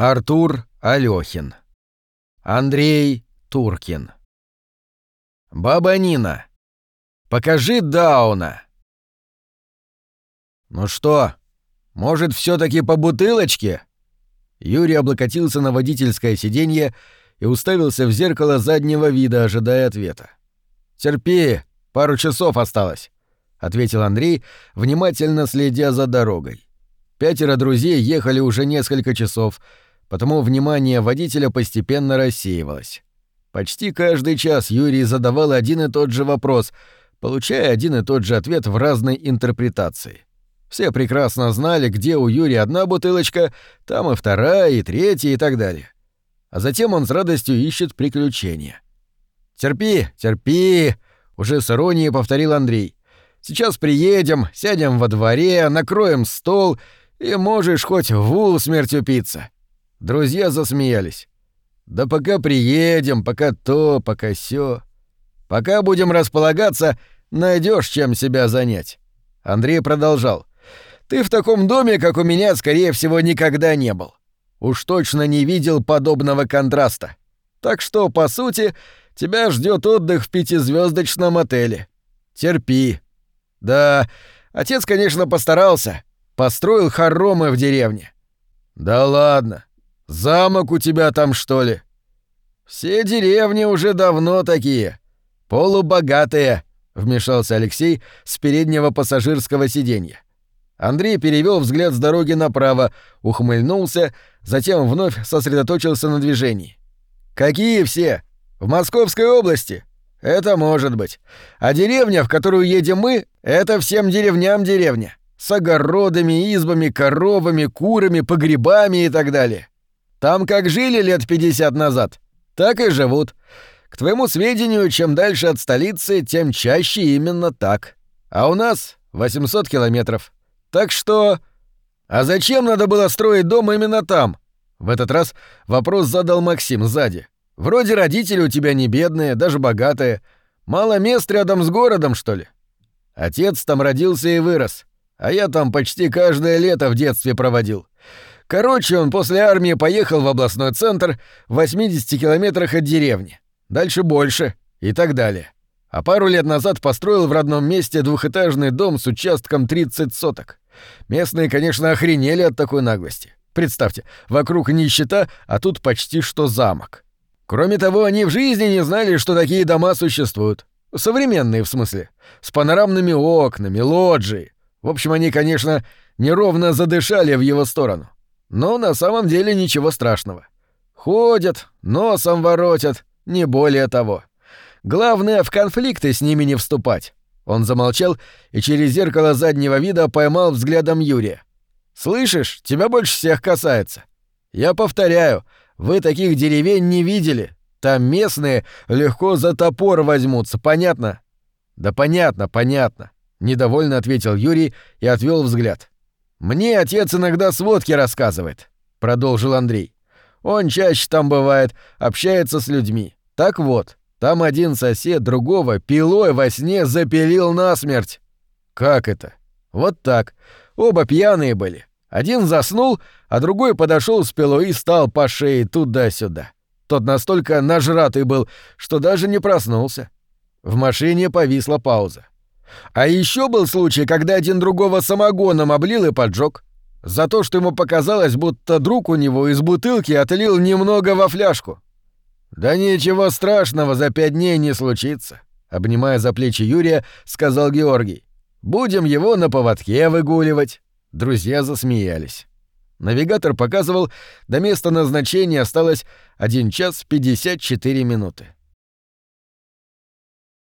Артур Алёхин. Андрей Туркин. Баба Нина. Покажи Дауна. Ну что, может, все таки по бутылочке? Юрий облокотился на водительское сиденье и уставился в зеркало заднего вида, ожидая ответа. «Терпи, пару часов осталось», — ответил Андрей, внимательно следя за дорогой. Пятеро друзей ехали уже несколько часов, потому внимание водителя постепенно рассеивалось. Почти каждый час Юрий задавал один и тот же вопрос, получая один и тот же ответ в разной интерпретации. Все прекрасно знали, где у Юрия одна бутылочка, там и вторая, и третья, и так далее. А затем он с радостью ищет приключения. «Терпи, терпи!» — уже с иронией повторил Андрей. «Сейчас приедем, сядем во дворе, накроем стол, и можешь хоть в усмерть упиться». Друзья засмеялись. «Да пока приедем, пока то, пока сё. Пока будем располагаться, найдешь чем себя занять». Андрей продолжал. Ты в таком доме, как у меня, скорее всего, никогда не был. Уж точно не видел подобного контраста. Так что, по сути, тебя ждет отдых в пятизвездочном отеле. Терпи. Да, отец, конечно, постарался. Построил хоромы в деревне. Да ладно. Замок у тебя там, что ли? Все деревни уже давно такие. Полубогатые, вмешался Алексей с переднего пассажирского сиденья. Андрей перевел взгляд с дороги направо, ухмыльнулся, затем вновь сосредоточился на движении. «Какие все? В Московской области? Это может быть. А деревня, в которую едем мы, это всем деревням деревня. С огородами, избами, коровами, курами, погребами и так далее. Там как жили лет 50 назад, так и живут. К твоему сведению, чем дальше от столицы, тем чаще именно так. А у нас 800 километров. Так что... А зачем надо было строить дом именно там? В этот раз вопрос задал Максим сзади. Вроде родители у тебя не бедные, даже богатые. Мало мест рядом с городом, что ли? Отец там родился и вырос, а я там почти каждое лето в детстве проводил. Короче, он после армии поехал в областной центр в 80 километрах от деревни. Дальше больше и так далее а пару лет назад построил в родном месте двухэтажный дом с участком 30 соток. Местные, конечно, охренели от такой наглости. Представьте, вокруг нищета, а тут почти что замок. Кроме того, они в жизни не знали, что такие дома существуют. Современные, в смысле. С панорамными окнами, лоджией. В общем, они, конечно, неровно задышали в его сторону. Но на самом деле ничего страшного. Ходят, носом воротят, не более того. Главное, в конфликты с ними не вступать. Он замолчал и через зеркало заднего вида поймал взглядом Юрия. «Слышишь, тебя больше всех касается. Я повторяю, вы таких деревень не видели. Там местные легко за топор возьмутся, понятно?» «Да понятно, понятно», — недовольно ответил Юрий и отвел взгляд. «Мне отец иногда сводки рассказывает», — продолжил Андрей. «Он чаще там бывает, общается с людьми. Так вот, там один сосед другого пилой во сне запилил насмерть. Как это? Вот так. Оба пьяные были. Один заснул, а другой подошел с пилой и стал по шее туда-сюда. Тот настолько нажратый был, что даже не проснулся. В машине повисла пауза. А еще был случай, когда один другого самогоном облил и поджег. За то, что ему показалось, будто друг у него из бутылки отлил немного во фляжку. «Да ничего страшного за пять дней не случится», — обнимая за плечи Юрия, сказал Георгий. «Будем его на поводке выгуливать». Друзья засмеялись. Навигатор показывал, до места назначения осталось 1 час 54 минуты.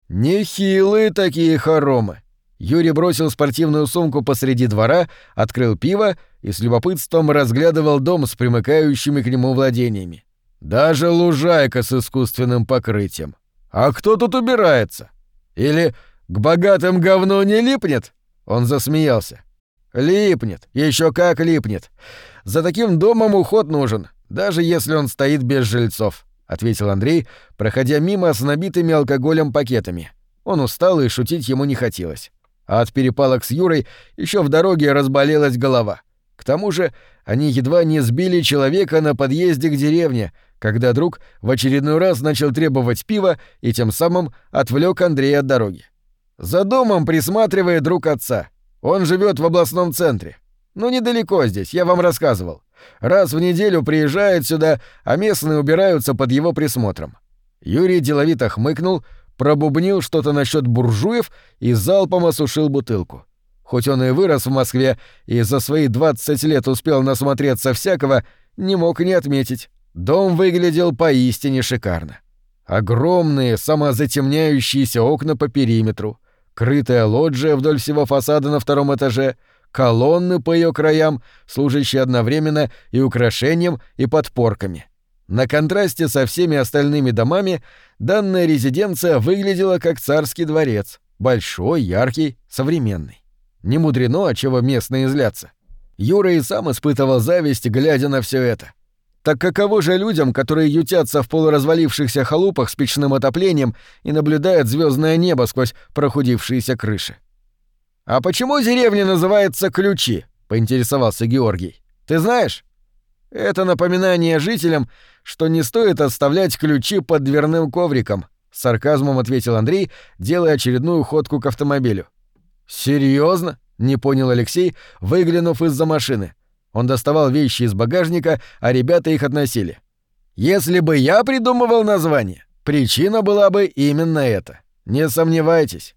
Нехилые такие хоромы. Юрий бросил спортивную сумку посреди двора, открыл пиво и с любопытством разглядывал дом с примыкающими к нему владениями. Даже лужайка с искусственным покрытием. А кто тут убирается? Или к богатым говно не липнет? Он засмеялся. Липнет, еще как липнет. За таким домом уход нужен, даже если он стоит без жильцов, ответил Андрей, проходя мимо с набитыми алкоголем пакетами. Он устал и шутить ему не хотелось. А от перепалок с Юрой еще в дороге разболелась голова. К тому же они едва не сбили человека на подъезде к деревне, когда друг в очередной раз начал требовать пива и тем самым отвлек Андрея от дороги. За домом присматривает друг отца. Он живет в областном центре. Ну, недалеко здесь, я вам рассказывал. Раз в неделю приезжает сюда, а местные убираются под его присмотром. Юрий деловито хмыкнул, пробубнил что-то насчет буржуев и залпом осушил бутылку. Хоть он и вырос в Москве и за свои 20 лет успел насмотреться всякого, не мог не отметить. Дом выглядел поистине шикарно. Огромные самозатемняющиеся окна по периметру, крытая лоджия вдоль всего фасада на втором этаже, колонны по ее краям, служащие одновременно и украшением, и подпорками. На контрасте со всеми остальными домами данная резиденция выглядела как царский дворец, большой, яркий, современный. Не мудрено, чего местные злятся. Юра и сам испытывал зависть, глядя на все это. Так каково же людям, которые ютятся в полуразвалившихся халупах с печным отоплением и наблюдают звездное небо сквозь прохудившиеся крыши? «А почему деревня называется Ключи?» — поинтересовался Георгий. «Ты знаешь?» «Это напоминание жителям, что не стоит оставлять ключи под дверным ковриком», — с сарказмом ответил Андрей, делая очередную ходку к автомобилю. Серьезно? не понял Алексей, выглянув из-за машины. Он доставал вещи из багажника, а ребята их относили. Если бы я придумывал название, причина была бы именно эта. Не сомневайтесь.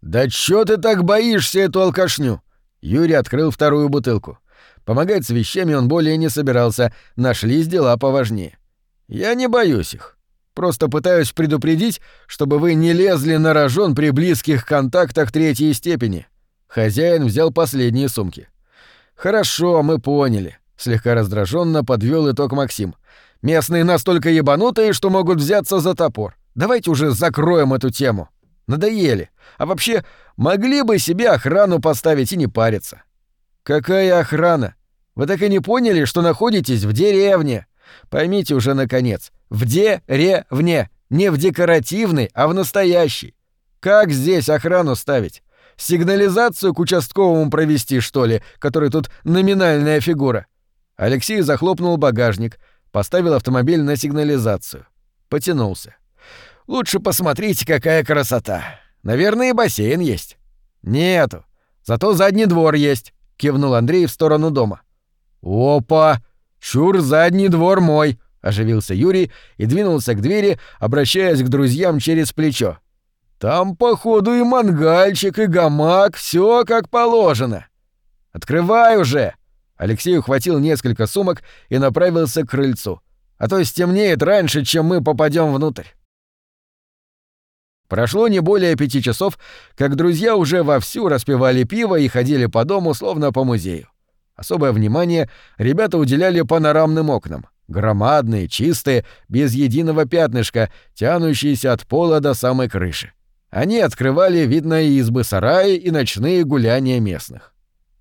Да чё ты так боишься эту алкашню? Юрий открыл вторую бутылку. Помогать с вещами он более не собирался, нашлись дела поважнее. Я не боюсь их. Просто пытаюсь предупредить, чтобы вы не лезли на рожон при близких контактах третьей степени. Хозяин взял последние сумки. Хорошо, мы поняли. Слегка раздраженно подвел итог Максим. Местные настолько ебанутые, что могут взяться за топор. Давайте уже закроем эту тему. Надоели. А вообще, могли бы себе охрану поставить и не париться. Какая охрана? Вы так и не поняли, что находитесь в деревне? Поймите уже наконец, в деревне, не в декоративной, а в настоящей. Как здесь охрану ставить? Сигнализацию к участковому провести, что ли, который тут номинальная фигура? Алексей захлопнул багажник, поставил автомобиль на сигнализацию. Потянулся. Лучше посмотрите, какая красота. Наверное, и бассейн есть. Нету. Зато задний двор есть, кивнул Андрей в сторону дома. Опа! «Чур, задний двор мой!» — оживился Юрий и двинулся к двери, обращаясь к друзьям через плечо. «Там, походу, и мангальчик, и гамак, все как положено!» «Открывай уже!» Алексей ухватил несколько сумок и направился к крыльцу. «А то стемнеет раньше, чем мы попадем внутрь». Прошло не более пяти часов, как друзья уже вовсю распивали пиво и ходили по дому, словно по музею. Особое внимание ребята уделяли панорамным окнам. Громадные, чистые, без единого пятнышка, тянущиеся от пола до самой крыши. Они открывали видно избы сараи и ночные гуляния местных.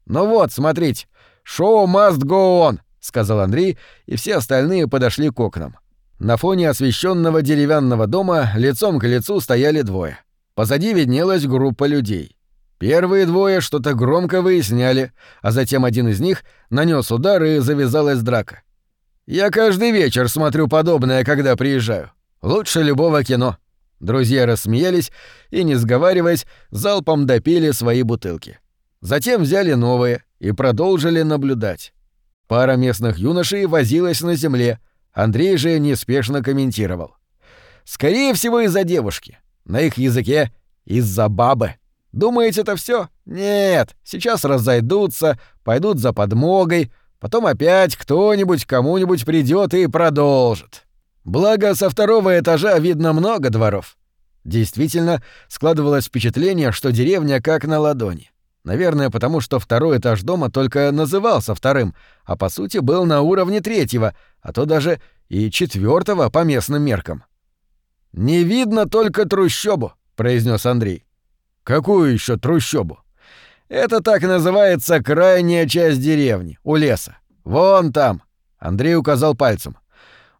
«Ну вот, смотрите, шоу must go on», — сказал Андрей, и все остальные подошли к окнам. На фоне освещенного деревянного дома лицом к лицу стояли двое. Позади виднелась группа людей. Первые двое что-то громко выясняли, а затем один из них нанес удар и завязалась драка. Я каждый вечер смотрю подобное, когда приезжаю. Лучше любого кино. Друзья рассмеялись и, не сговариваясь, залпом допили свои бутылки. Затем взяли новые и продолжили наблюдать. Пара местных юношей возилась на земле, Андрей же неспешно комментировал. Скорее всего, из-за девушки. На их языке — из-за бабы. Думаете, это все? Нет, сейчас разойдутся, пойдут за подмогой, потом опять кто-нибудь кому-нибудь придет и продолжит. Благо, со второго этажа видно много дворов. Действительно, складывалось впечатление, что деревня как на ладони. Наверное, потому что второй этаж дома только назывался вторым, а по сути был на уровне третьего, а то даже и четвертого по местным меркам. «Не видно только трущобу», — произнес Андрей. Какую еще трущобу? Это так называется крайняя часть деревни, у леса. Вон там. Андрей указал пальцем.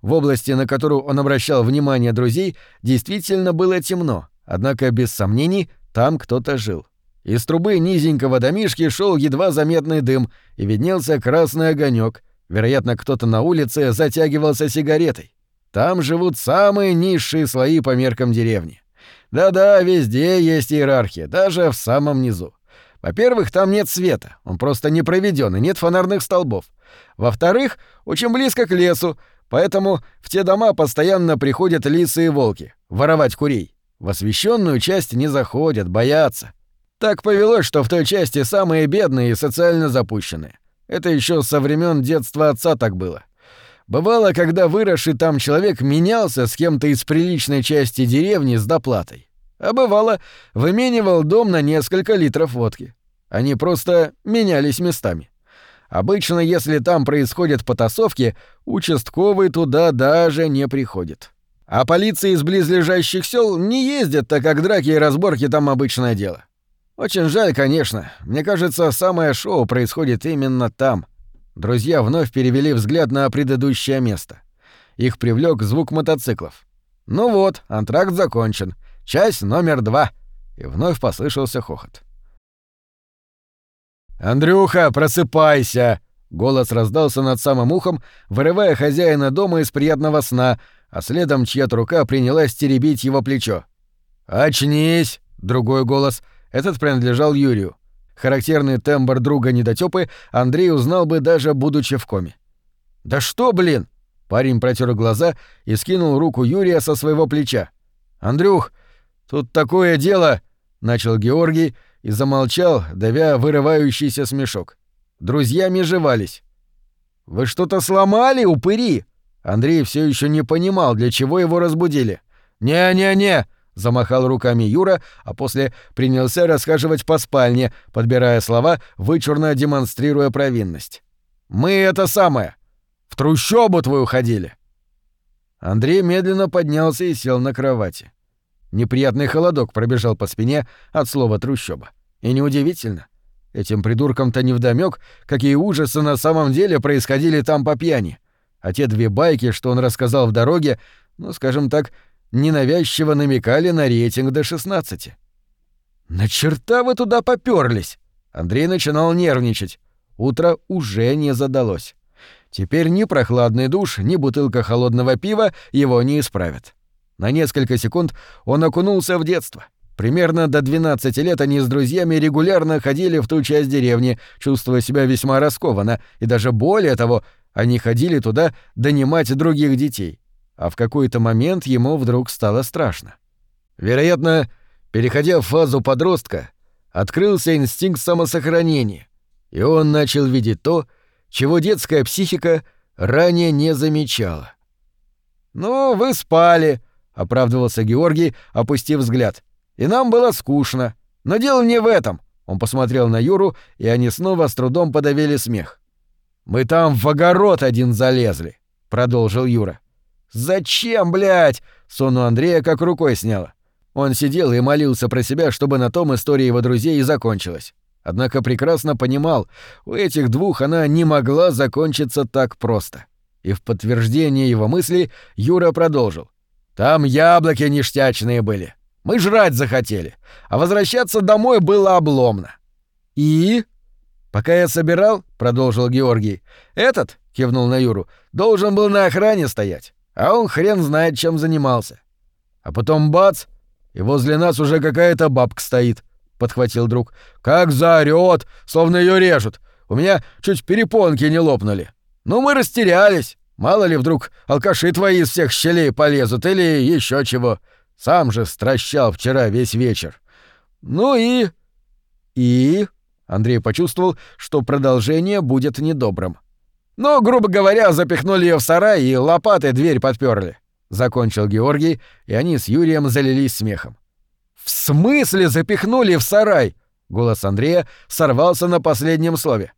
В области, на которую он обращал внимание друзей, действительно было темно, однако без сомнений там кто-то жил. Из трубы низенького домишки шел едва заметный дым, и виднелся красный огонек. Вероятно, кто-то на улице затягивался сигаретой. Там живут самые низшие слои по меркам деревни. Да-да, везде есть иерархия, даже в самом низу. Во-первых, там нет света, он просто не проведен, и нет фонарных столбов. Во-вторых, очень близко к лесу, поэтому в те дома постоянно приходят лисы и волки воровать курей. В освещенную часть не заходят, боятся. Так повелось, что в той части самые бедные и социально запущенные. Это еще со времен детства отца так было. Бывало, когда выросший там человек менялся с кем-то из приличной части деревни с доплатой. А бывало, выменивал дом на несколько литров водки. Они просто менялись местами. Обычно, если там происходят потасовки, участковый туда даже не приходит. А полиция из близлежащих сел не ездит, так как драки и разборки там обычное дело. Очень жаль, конечно. Мне кажется, самое шоу происходит именно там — Друзья вновь перевели взгляд на предыдущее место. Их привлек звук мотоциклов. «Ну вот, антракт закончен. Часть номер два». И вновь послышался хохот. «Андрюха, просыпайся!» Голос раздался над самым ухом, вырывая хозяина дома из приятного сна, а следом чья-то рука принялась теребить его плечо. «Очнись!» — другой голос. Этот принадлежал Юрию. Характерный тембр друга недотёпы Андрей узнал бы даже будучи в коме. «Да что, блин!» Парень протер глаза и скинул руку Юрия со своего плеча. «Андрюх, тут такое дело!» — начал Георгий и замолчал, давя вырывающийся смешок. Друзья межевались. «Вы что-то сломали, упыри?» Андрей все еще не понимал, для чего его разбудили. «Не-не-не!» Замахал руками Юра, а после принялся расхаживать по спальне, подбирая слова, вычурно демонстрируя провинность. «Мы это самое! В трущобу твою ходили!» Андрей медленно поднялся и сел на кровати. Неприятный холодок пробежал по спине от слова «трущоба». И неудивительно. Этим придуркам-то невдомёк, какие ужасы на самом деле происходили там по пьяни. А те две байки, что он рассказал в дороге, ну, скажем так, ненавязчиво намекали на рейтинг до 16. «На черта вы туда попёрлись!» Андрей начинал нервничать. Утро уже не задалось. Теперь ни прохладный душ, ни бутылка холодного пива его не исправят. На несколько секунд он окунулся в детство. Примерно до 12 лет они с друзьями регулярно ходили в ту часть деревни, чувствуя себя весьма раскованно, и даже более того, они ходили туда донимать других детей а в какой-то момент ему вдруг стало страшно. Вероятно, переходя в фазу подростка, открылся инстинкт самосохранения, и он начал видеть то, чего детская психика ранее не замечала. «Ну, вы спали», — оправдывался Георгий, опустив взгляд. «И нам было скучно. Но дело не в этом». Он посмотрел на Юру, и они снова с трудом подавили смех. «Мы там в огород один залезли», — продолжил Юра. «Зачем, блядь?» — сон у Андрея как рукой сняло. Он сидел и молился про себя, чтобы на том история его друзей и закончилась. Однако прекрасно понимал, у этих двух она не могла закончиться так просто. И в подтверждение его мыслей Юра продолжил. «Там яблоки ништячные были. Мы жрать захотели, а возвращаться домой было обломно». «И?» «Пока я собирал», — продолжил Георгий, — «этот, — кивнул на Юру, — должен был на охране стоять а он хрен знает, чем занимался. А потом бац, и возле нас уже какая-то бабка стоит, подхватил друг. Как заорёт, словно ее режут. У меня чуть перепонки не лопнули. Ну мы растерялись. Мало ли вдруг алкаши твои из всех щелей полезут или еще чего. Сам же стращал вчера весь вечер. Ну и... И... Андрей почувствовал, что продолжение будет недобрым. Но, грубо говоря, запихнули ее в сарай и лопатой дверь подперли. Закончил Георгий, и они с Юрием залились смехом. «В смысле запихнули в сарай?» Голос Андрея сорвался на последнем слове.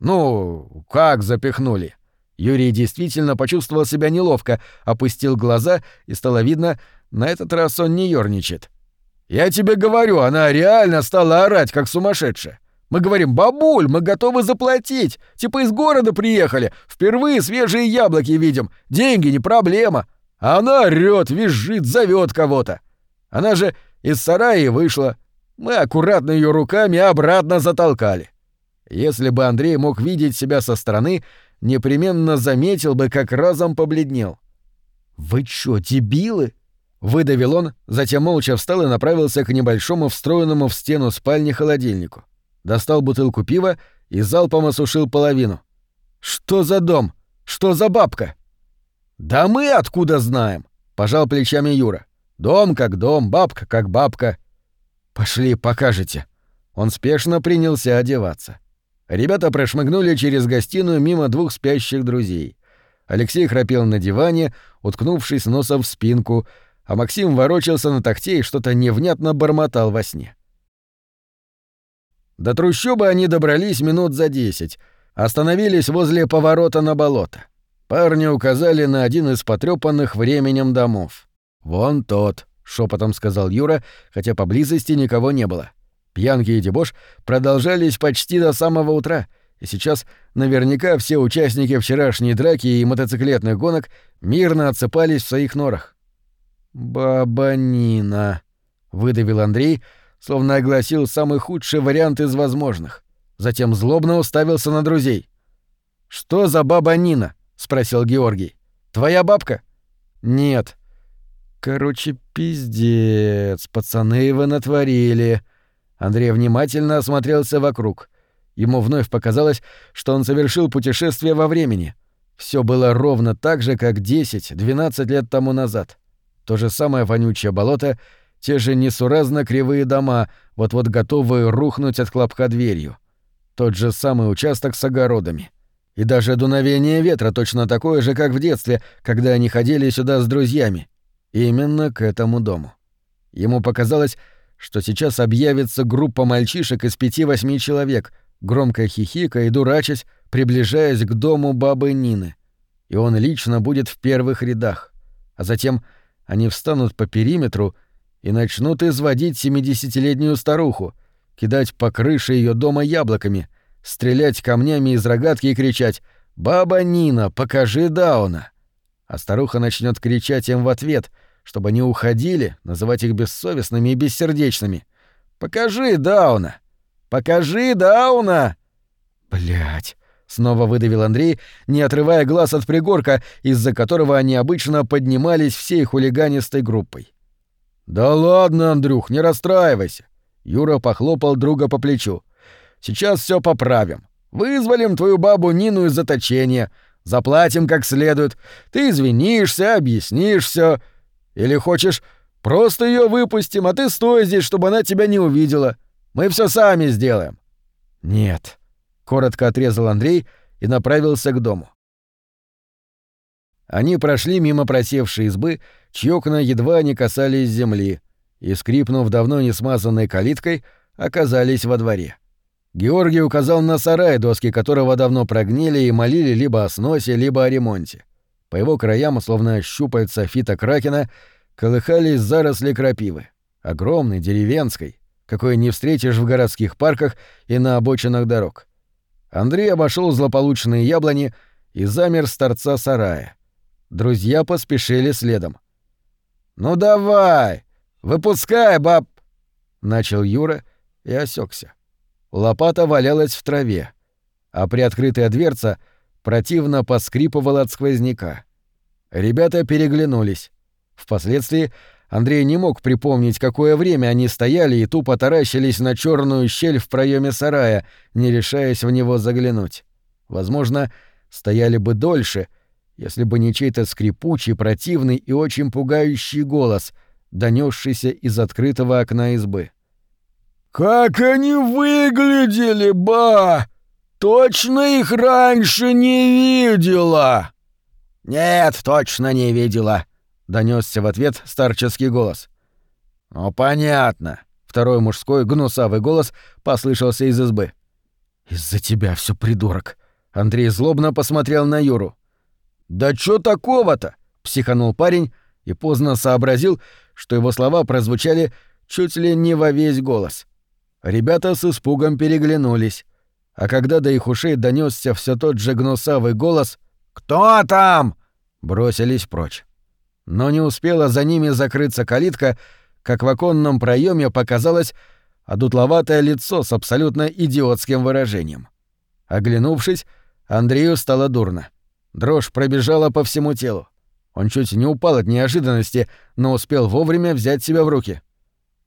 «Ну, как запихнули?» Юрий действительно почувствовал себя неловко, опустил глаза, и стало видно, на этот раз он не ёрничает. «Я тебе говорю, она реально стала орать, как сумасшедшая. Мы говорим, бабуль, мы готовы заплатить. Типа из города приехали. Впервые свежие яблоки видим. Деньги не проблема. А она орёт, визжит, зовет кого-то. Она же из сарая вышла. Мы аккуратно ее руками обратно затолкали. Если бы Андрей мог видеть себя со стороны, непременно заметил бы, как разом побледнел. «Вы чё, дебилы?» — выдавил он, затем молча встал и направился к небольшому встроенному в стену спальни холодильнику. Достал бутылку пива и залпом осушил половину. «Что за дом? Что за бабка?» «Да мы откуда знаем?» — пожал плечами Юра. «Дом как дом, бабка как бабка». «Пошли, покажете». Он спешно принялся одеваться. Ребята прошмыгнули через гостиную мимо двух спящих друзей. Алексей храпел на диване, уткнувшись носом в спинку, а Максим ворочался на тахте и что-то невнятно бормотал во сне. До трущобы они добрались минут за десять, остановились возле поворота на болото. Парни указали на один из потрёпанных временем домов. «Вон тот», — шепотом сказал Юра, хотя поблизости никого не было. Пьянки и дебош продолжались почти до самого утра, и сейчас наверняка все участники вчерашней драки и мотоциклетных гонок мирно отсыпались в своих норах. «Баба Нина», — выдавил Андрей, словно огласил самый худший вариант из возможных. Затем злобно уставился на друзей. «Что за баба Нина?» — спросил Георгий. «Твоя бабка?» «Нет». «Короче, пиздец, пацаны вы натворили», Андрей внимательно осмотрелся вокруг. Ему вновь показалось, что он совершил путешествие во времени. Все было ровно так же, как 10-12 лет тому назад. То же самое вонючее болото, те же несуразно кривые дома, вот-вот готовые рухнуть от хлопка дверью. Тот же самый участок с огородами. И даже дуновение ветра точно такое же, как в детстве, когда они ходили сюда с друзьями. Именно к этому дому. Ему показалось, что сейчас объявится группа мальчишек из пяти-восьми человек, громко хихикая и дурачась, приближаясь к дому бабы Нины. И он лично будет в первых рядах. А затем они встанут по периметру и начнут изводить семидесятилетнюю старуху, кидать по крыше ее дома яблоками, стрелять камнями из рогатки и кричать «Баба Нина, покажи Дауна!» А старуха начнет кричать им в ответ — чтобы они уходили, называть их бессовестными и бессердечными. «Покажи Дауна! Покажи Дауна!» Блять! снова выдавил Андрей, не отрывая глаз от пригорка, из-за которого они обычно поднимались всей хулиганистой группой. «Да ладно, Андрюх, не расстраивайся!» Юра похлопал друга по плечу. «Сейчас все поправим. Вызволим твою бабу Нину из заточения, заплатим как следует. Ты извинишься, объяснишь все. Или хочешь, просто ее выпустим, а ты стой здесь, чтобы она тебя не увидела. Мы все сами сделаем». «Нет», — коротко отрезал Андрей и направился к дому. Они прошли мимо просевшей избы, чьи окна едва не касались земли, и, скрипнув давно не смазанной калиткой, оказались во дворе. Георгий указал на сарай, доски которого давно прогнили и молили либо о сносе, либо о ремонте. По его краям, словно щупальца фита кракена, колыхались заросли крапивы. Огромной, деревенской, какой не встретишь в городских парках и на обочинах дорог. Андрей обошел злополучные яблони и замер с торца сарая. Друзья поспешили следом. «Ну давай! Выпускай, баб!» — начал Юра и осекся. Лопата валялась в траве, а приоткрытая дверца противно поскрипывала от сквозняка. Ребята переглянулись. Впоследствии Андрей не мог припомнить, какое время они стояли и тупо таращились на черную щель в проеме сарая, не решаясь в него заглянуть. Возможно, стояли бы дольше, если бы не чей-то скрипучий, противный и очень пугающий голос, донесшийся из открытого окна избы. «Как они выглядели, ба! Точно их раньше не видела!» «Нет, точно не видела», — донесся в ответ старческий голос. «Ну, понятно». Второй мужской гнусавый голос послышался из избы. «Из-за тебя все придурок». Андрей злобно посмотрел на Юру. «Да чё такого-то?» — психанул парень и поздно сообразил, что его слова прозвучали чуть ли не во весь голос. Ребята с испугом переглянулись, а когда до их ушей донесся все тот же гнусавый голос «Кто там?» бросились прочь. Но не успела за ними закрыться калитка, как в оконном проеме показалась а дутловатое лицо с абсолютно идиотским выражением. Оглянувшись, Андрею стало дурно. Дрожь пробежала по всему телу. Он чуть не упал от неожиданности, но успел вовремя взять себя в руки.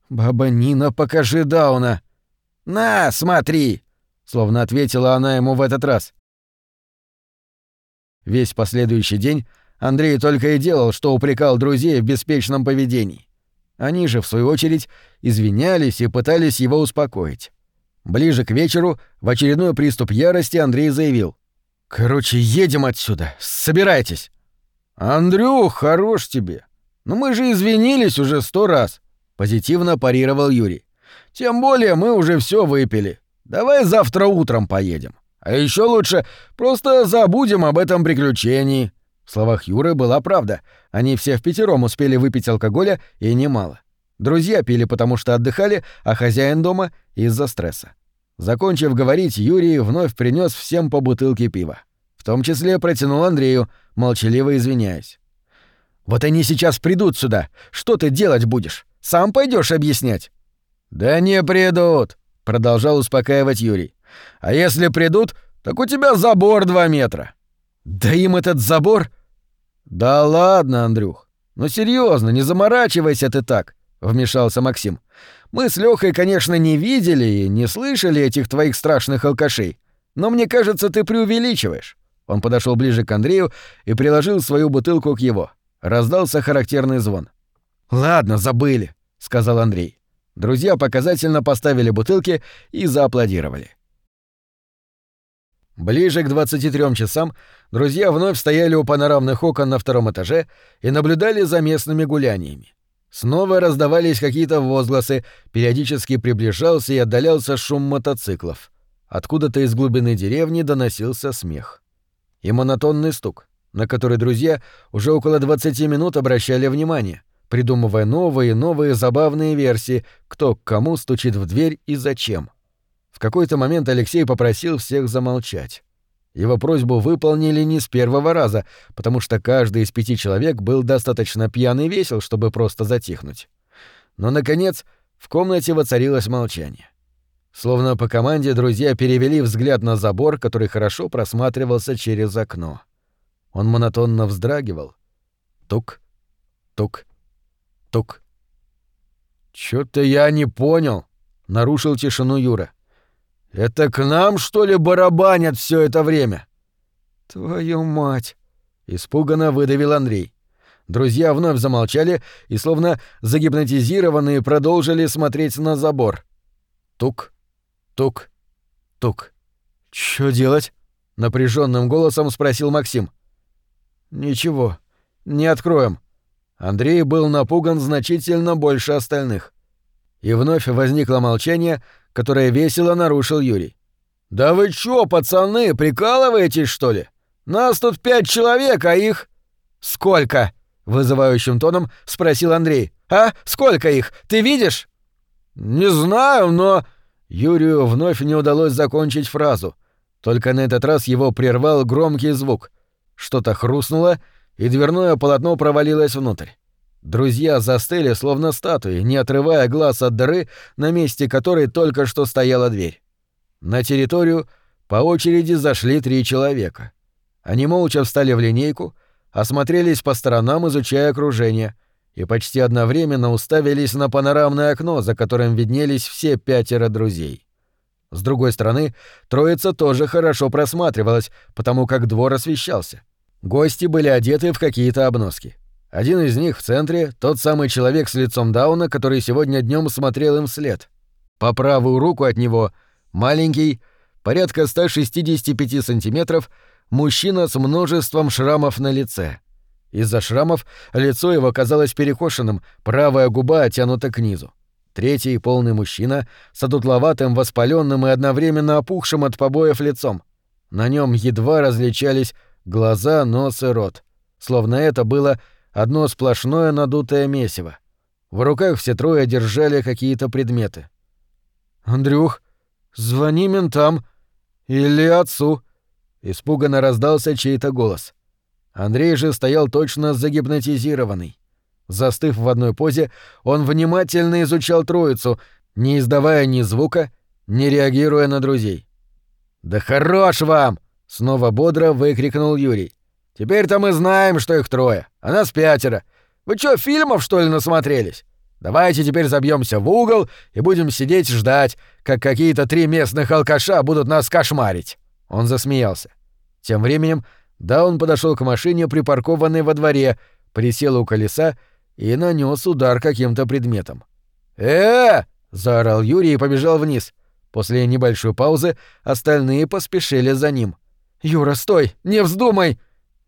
«Баба Нина, покажи Дауна!» «На, смотри!» — словно ответила она ему в этот раз. Весь последующий день Андрей только и делал, что упрекал друзей в беспечном поведении. Они же, в свою очередь, извинялись и пытались его успокоить. Ближе к вечеру, в очередной приступ ярости, Андрей заявил. «Короче, едем отсюда. Собирайтесь». «Андрюх, хорош тебе. Но мы же извинились уже сто раз», — позитивно парировал Юрий. «Тем более мы уже все выпили. Давай завтра утром поедем. А еще лучше просто забудем об этом приключении». В словах Юры была правда. Они все в пятером успели выпить алкоголя и немало. Друзья пили, потому что отдыхали, а хозяин дома — из-за стресса. Закончив говорить, Юрий вновь принес всем по бутылке пива. В том числе протянул Андрею, молчаливо извиняясь. «Вот они сейчас придут сюда. Что ты делать будешь? Сам пойдешь объяснять?» «Да не придут», — продолжал успокаивать Юрий. «А если придут, так у тебя забор два метра». «Да им этот забор...» «Да ладно, Андрюх. Ну серьезно, не заморачивайся ты так», — вмешался Максим. «Мы с Лёхой, конечно, не видели и не слышали этих твоих страшных алкашей, но мне кажется, ты преувеличиваешь. Он подошел ближе к Андрею и приложил свою бутылку к его. Раздался характерный звон. «Ладно, забыли», — сказал Андрей. Друзья показательно поставили бутылки и зааплодировали. Ближе к 23 часам друзья вновь стояли у панорамных окон на втором этаже и наблюдали за местными гуляниями. Снова раздавались какие-то возгласы, периодически приближался и отдалялся шум мотоциклов. Откуда-то из глубины деревни доносился смех и монотонный стук, на который друзья уже около 20 минут обращали внимание, придумывая новые и новые забавные версии, кто к кому стучит в дверь и зачем. В какой-то момент Алексей попросил всех замолчать. Его просьбу выполнили не с первого раза, потому что каждый из пяти человек был достаточно пьян и весел, чтобы просто затихнуть. Но, наконец, в комнате воцарилось молчание. Словно по команде друзья перевели взгляд на забор, который хорошо просматривался через окно. Он монотонно вздрагивал. Тук, тук, тук. «Чё-то я не понял», — нарушил тишину Юра. «Это к нам, что ли, барабанят все это время?» «Твою мать!» — испуганно выдавил Андрей. Друзья вновь замолчали и, словно загипнотизированные, продолжили смотреть на забор. Тук, Тук, тук. Что делать? напряженным голосом спросил Максим. Ничего, не откроем. Андрей был напуган значительно больше остальных. И вновь возникло молчание, которое весело нарушил Юрий. «Да вы чё, пацаны, прикалываетесь, что ли? Нас тут пять человек, а их...» «Сколько?» — вызывающим тоном спросил Андрей. «А? Сколько их? Ты видишь?» «Не знаю, но...» Юрию вновь не удалось закончить фразу. Только на этот раз его прервал громкий звук. Что-то хрустнуло, и дверное полотно провалилось внутрь. Друзья застыли, словно статуи, не отрывая глаз от дыры, на месте которой только что стояла дверь. На территорию по очереди зашли три человека. Они молча встали в линейку, осмотрелись по сторонам, изучая окружение — и почти одновременно уставились на панорамное окно, за которым виднелись все пятеро друзей. С другой стороны, троица тоже хорошо просматривалась, потому как двор освещался. Гости были одеты в какие-то обноски. Один из них в центре — тот самый человек с лицом Дауна, который сегодня днем смотрел им вслед. По правую руку от него — маленький, порядка 165 сантиметров, мужчина с множеством шрамов на лице — из-за шрамов лицо его казалось перекошенным, правая губа оттянута к низу. Третий полный мужчина с одутловатым, воспаленным и одновременно опухшим от побоев лицом. На нем едва различались глаза, нос и рот. Словно это было одно сплошное надутое месиво. В руках все трое держали какие-то предметы. «Андрюх, звони ментам или отцу!» Испуганно раздался чей-то голос. Андрей же стоял точно загипнотизированный. Застыв в одной позе, он внимательно изучал троицу, не издавая ни звука, не реагируя на друзей. «Да хорош вам!» — снова бодро выкрикнул Юрий. «Теперь-то мы знаем, что их трое, а нас пятеро. Вы чё, фильмов, что ли, насмотрелись? Давайте теперь забьемся в угол и будем сидеть ждать, как какие-то три местных алкаша будут нас кошмарить». Он засмеялся. Тем временем Даун подошел к машине, припаркованной во дворе, присел у колеса и нанес удар каким-то предметом. э заорал Юрий и побежал вниз. После небольшой паузы остальные поспешили за ним. «Юра, стой! Не вздумай!»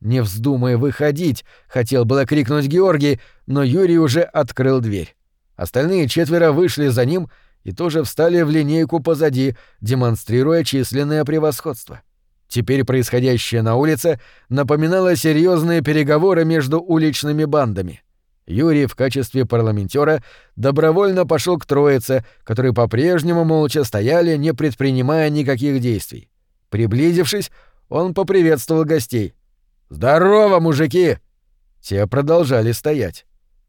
«Не вздумай выходить!» — хотел было крикнуть Георгий, но Юрий уже открыл дверь. Остальные четверо вышли за ним и тоже встали в линейку позади, демонстрируя численное превосходство. Теперь происходящее на улице напоминало серьезные переговоры между уличными бандами. Юрий в качестве парламентера добровольно пошел к троице, которые по-прежнему молча стояли, не предпринимая никаких действий. Приблизившись, он поприветствовал гостей. «Здорово, мужики!» Те продолжали стоять.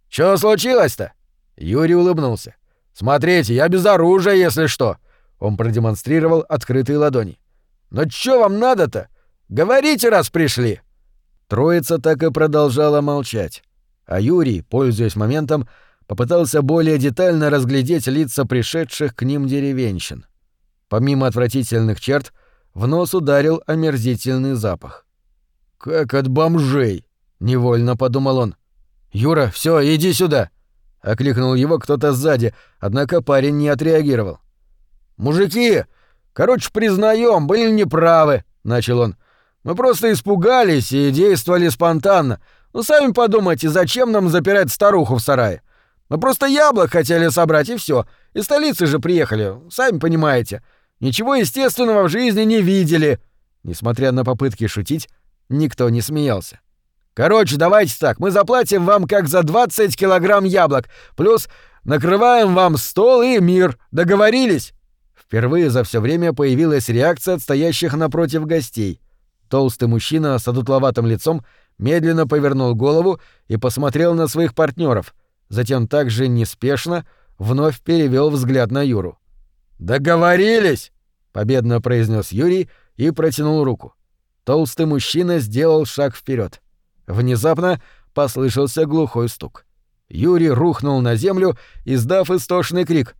«Чё случилось-то?» Юрий улыбнулся. «Смотрите, я без оружия, если что!» Он продемонстрировал открытые ладони. «Но чё вам надо-то? Говорите, раз пришли!» Троица так и продолжала молчать. А Юрий, пользуясь моментом, попытался более детально разглядеть лица пришедших к ним деревенщин. Помимо отвратительных черт, в нос ударил омерзительный запах. «Как от бомжей!» — невольно подумал он. «Юра, все, иди сюда!» — окликнул его кто-то сзади, однако парень не отреагировал. «Мужики, короче, признаем, были неправы», — начал он. «Мы просто испугались и действовали спонтанно. Ну, сами подумайте, зачем нам запирать старуху в сарае? Мы просто яблок хотели собрать, и все. Из столицы же приехали, сами понимаете. Ничего естественного в жизни не видели». Несмотря на попытки шутить, Никто не смеялся. «Короче, давайте так, мы заплатим вам как за 20 килограмм яблок, плюс накрываем вам стол и мир. Договорились?» Впервые за все время появилась реакция от стоящих напротив гостей. Толстый мужчина с одутловатым лицом медленно повернул голову и посмотрел на своих партнеров, затем также неспешно вновь перевел взгляд на Юру. «Договорились!» — победно произнес Юрий и протянул руку. Толстый мужчина сделал шаг вперед. Внезапно послышался глухой стук. Юрий рухнул на землю, издав истошный крик.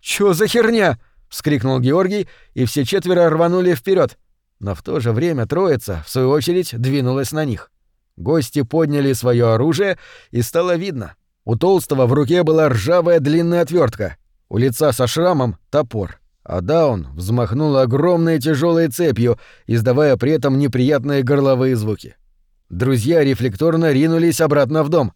«Чё за херня?» — вскрикнул Георгий, и все четверо рванули вперед. Но в то же время троица, в свою очередь, двинулась на них. Гости подняли свое оружие, и стало видно. У Толстого в руке была ржавая длинная отвертка, у лица со шрамом — топор а Даун взмахнул огромной тяжелой цепью, издавая при этом неприятные горловые звуки. Друзья рефлекторно ринулись обратно в дом.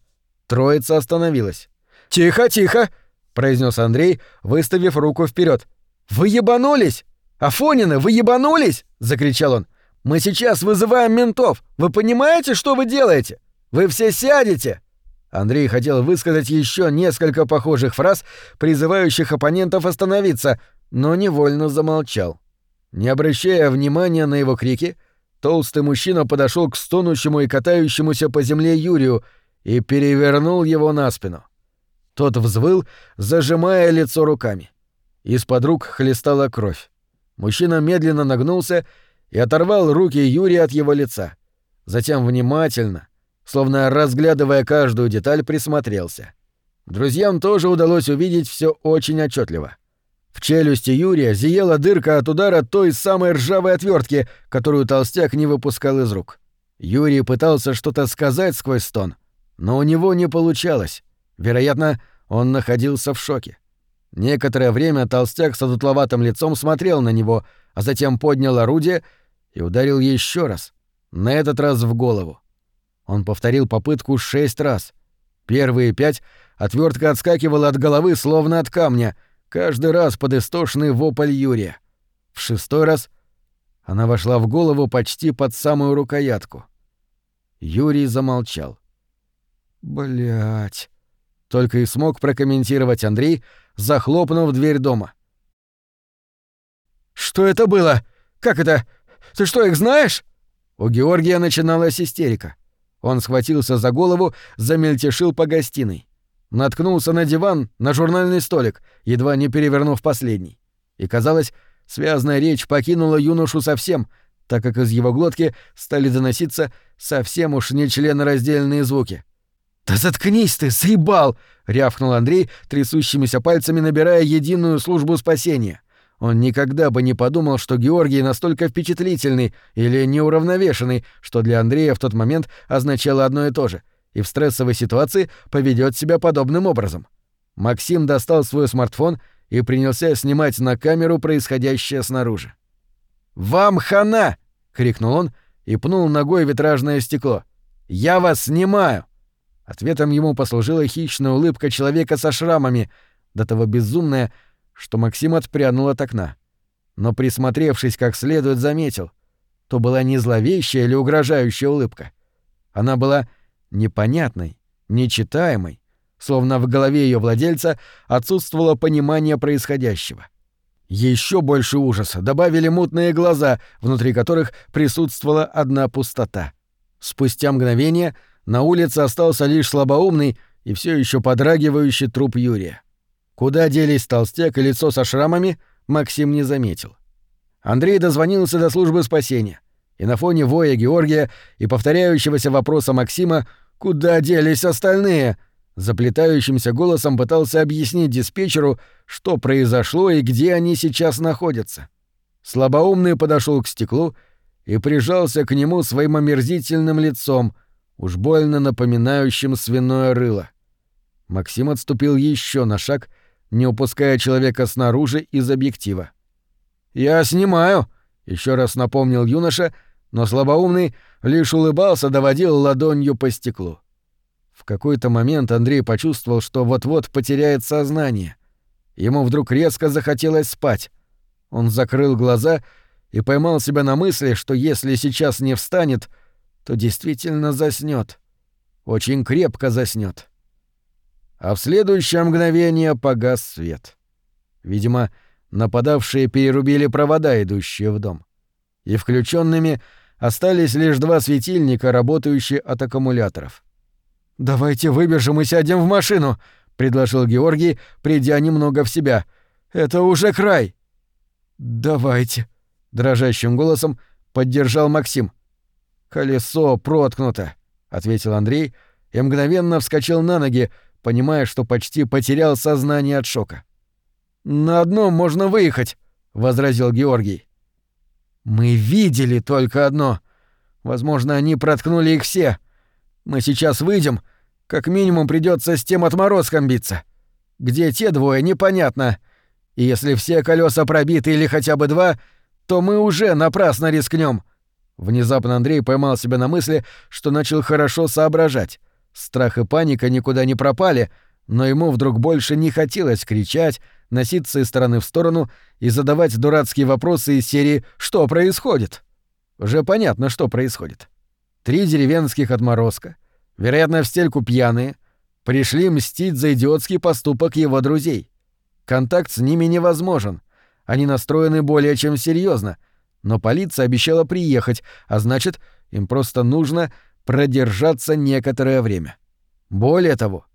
Троица остановилась. «Тихо, тихо!» — произнес Андрей, выставив руку вперед. «Вы ебанулись! Афонины, вы ебанулись!» — закричал он. «Мы сейчас вызываем ментов! Вы понимаете, что вы делаете? Вы все сядете!» Андрей хотел высказать еще несколько похожих фраз, призывающих оппонентов остановиться, но невольно замолчал. Не обращая внимания на его крики, толстый мужчина подошел к стонущему и катающемуся по земле Юрию и перевернул его на спину. Тот взвыл, зажимая лицо руками. Из-под рук хлестала кровь. Мужчина медленно нагнулся и оторвал руки Юрия от его лица. Затем внимательно, словно разглядывая каждую деталь, присмотрелся. Друзьям тоже удалось увидеть все очень отчетливо. В челюсти Юрия зияла дырка от удара той самой ржавой отвертки, которую толстяк не выпускал из рук. Юрий пытался что-то сказать сквозь стон, но у него не получалось. Вероятно, он находился в шоке. Некоторое время толстяк с одутловатым лицом смотрел на него, а затем поднял орудие и ударил еще раз, на этот раз в голову. Он повторил попытку шесть раз. Первые пять отвертка отскакивала от головы, словно от камня — каждый раз под истошный вопль Юрия. В шестой раз она вошла в голову почти под самую рукоятку. Юрий замолчал. Блять, только и смог прокомментировать Андрей, захлопнув дверь дома. «Что это было? Как это? Ты что, их знаешь?» У Георгия начиналась истерика. Он схватился за голову, замельтешил по гостиной. Наткнулся на диван, на журнальный столик, едва не перевернув последний. И, казалось, связная речь покинула юношу совсем, так как из его глотки стали доноситься совсем уж нечленораздельные звуки. «Да заткнись ты, заебал!» — рявкнул Андрей, трясущимися пальцами набирая единую службу спасения. Он никогда бы не подумал, что Георгий настолько впечатлительный или неуравновешенный, что для Андрея в тот момент означало одно и то же, и в стрессовой ситуации поведет себя подобным образом. Максим достал свой смартфон и принялся снимать на камеру происходящее снаружи. «Вам хана!» — крикнул он и пнул ногой витражное стекло. «Я вас снимаю!» Ответом ему послужила хищная улыбка человека со шрамами, до того безумная, что Максим отпрянул от окна. Но присмотревшись как следует, заметил. То была не зловещая или угрожающая улыбка. Она была непонятной, нечитаемой, словно в голове ее владельца отсутствовало понимание происходящего. Еще больше ужаса добавили мутные глаза, внутри которых присутствовала одна пустота. Спустя мгновение на улице остался лишь слабоумный и все еще подрагивающий труп Юрия. Куда делись толстяк и лицо со шрамами, Максим не заметил. Андрей дозвонился до службы спасения, и на фоне воя Георгия и повторяющегося вопроса Максима «Куда делись остальные?» заплетающимся голосом пытался объяснить диспетчеру, что произошло и где они сейчас находятся. Слабоумный подошел к стеклу и прижался к нему своим омерзительным лицом, уж больно напоминающим свиное рыло. Максим отступил еще на шаг не упуская человека снаружи из объектива. «Я снимаю», — еще раз напомнил юноша, но слабоумный лишь улыбался, доводил ладонью по стеклу. В какой-то момент Андрей почувствовал, что вот-вот потеряет сознание. Ему вдруг резко захотелось спать. Он закрыл глаза и поймал себя на мысли, что если сейчас не встанет, то действительно заснёт. Очень крепко заснёт а в следующее мгновение погас свет. Видимо, нападавшие перерубили провода, идущие в дом. И включенными остались лишь два светильника, работающие от аккумуляторов. «Давайте выбежим и сядем в машину», — предложил Георгий, придя немного в себя. «Это уже край». «Давайте», — дрожащим голосом поддержал Максим. «Колесо проткнуто», — ответил Андрей и мгновенно вскочил на ноги, понимая, что почти потерял сознание от шока. «На одном можно выехать», — возразил Георгий. «Мы видели только одно. Возможно, они проткнули их все. Мы сейчас выйдем, как минимум придется с тем отморозком биться. Где те двое, непонятно. И если все колеса пробиты или хотя бы два, то мы уже напрасно рискнем. Внезапно Андрей поймал себя на мысли, что начал хорошо соображать. Страх и паника никуда не пропали, но ему вдруг больше не хотелось кричать, носиться из стороны в сторону и задавать дурацкие вопросы из серии «Что происходит?». Уже понятно, что происходит. Три деревенских отморозка, вероятно, в стельку пьяные, пришли мстить за идиотский поступок его друзей. Контакт с ними невозможен. Они настроены более чем серьезно, но полиция обещала приехать, а значит, им просто нужно продержаться некоторое время. Более того,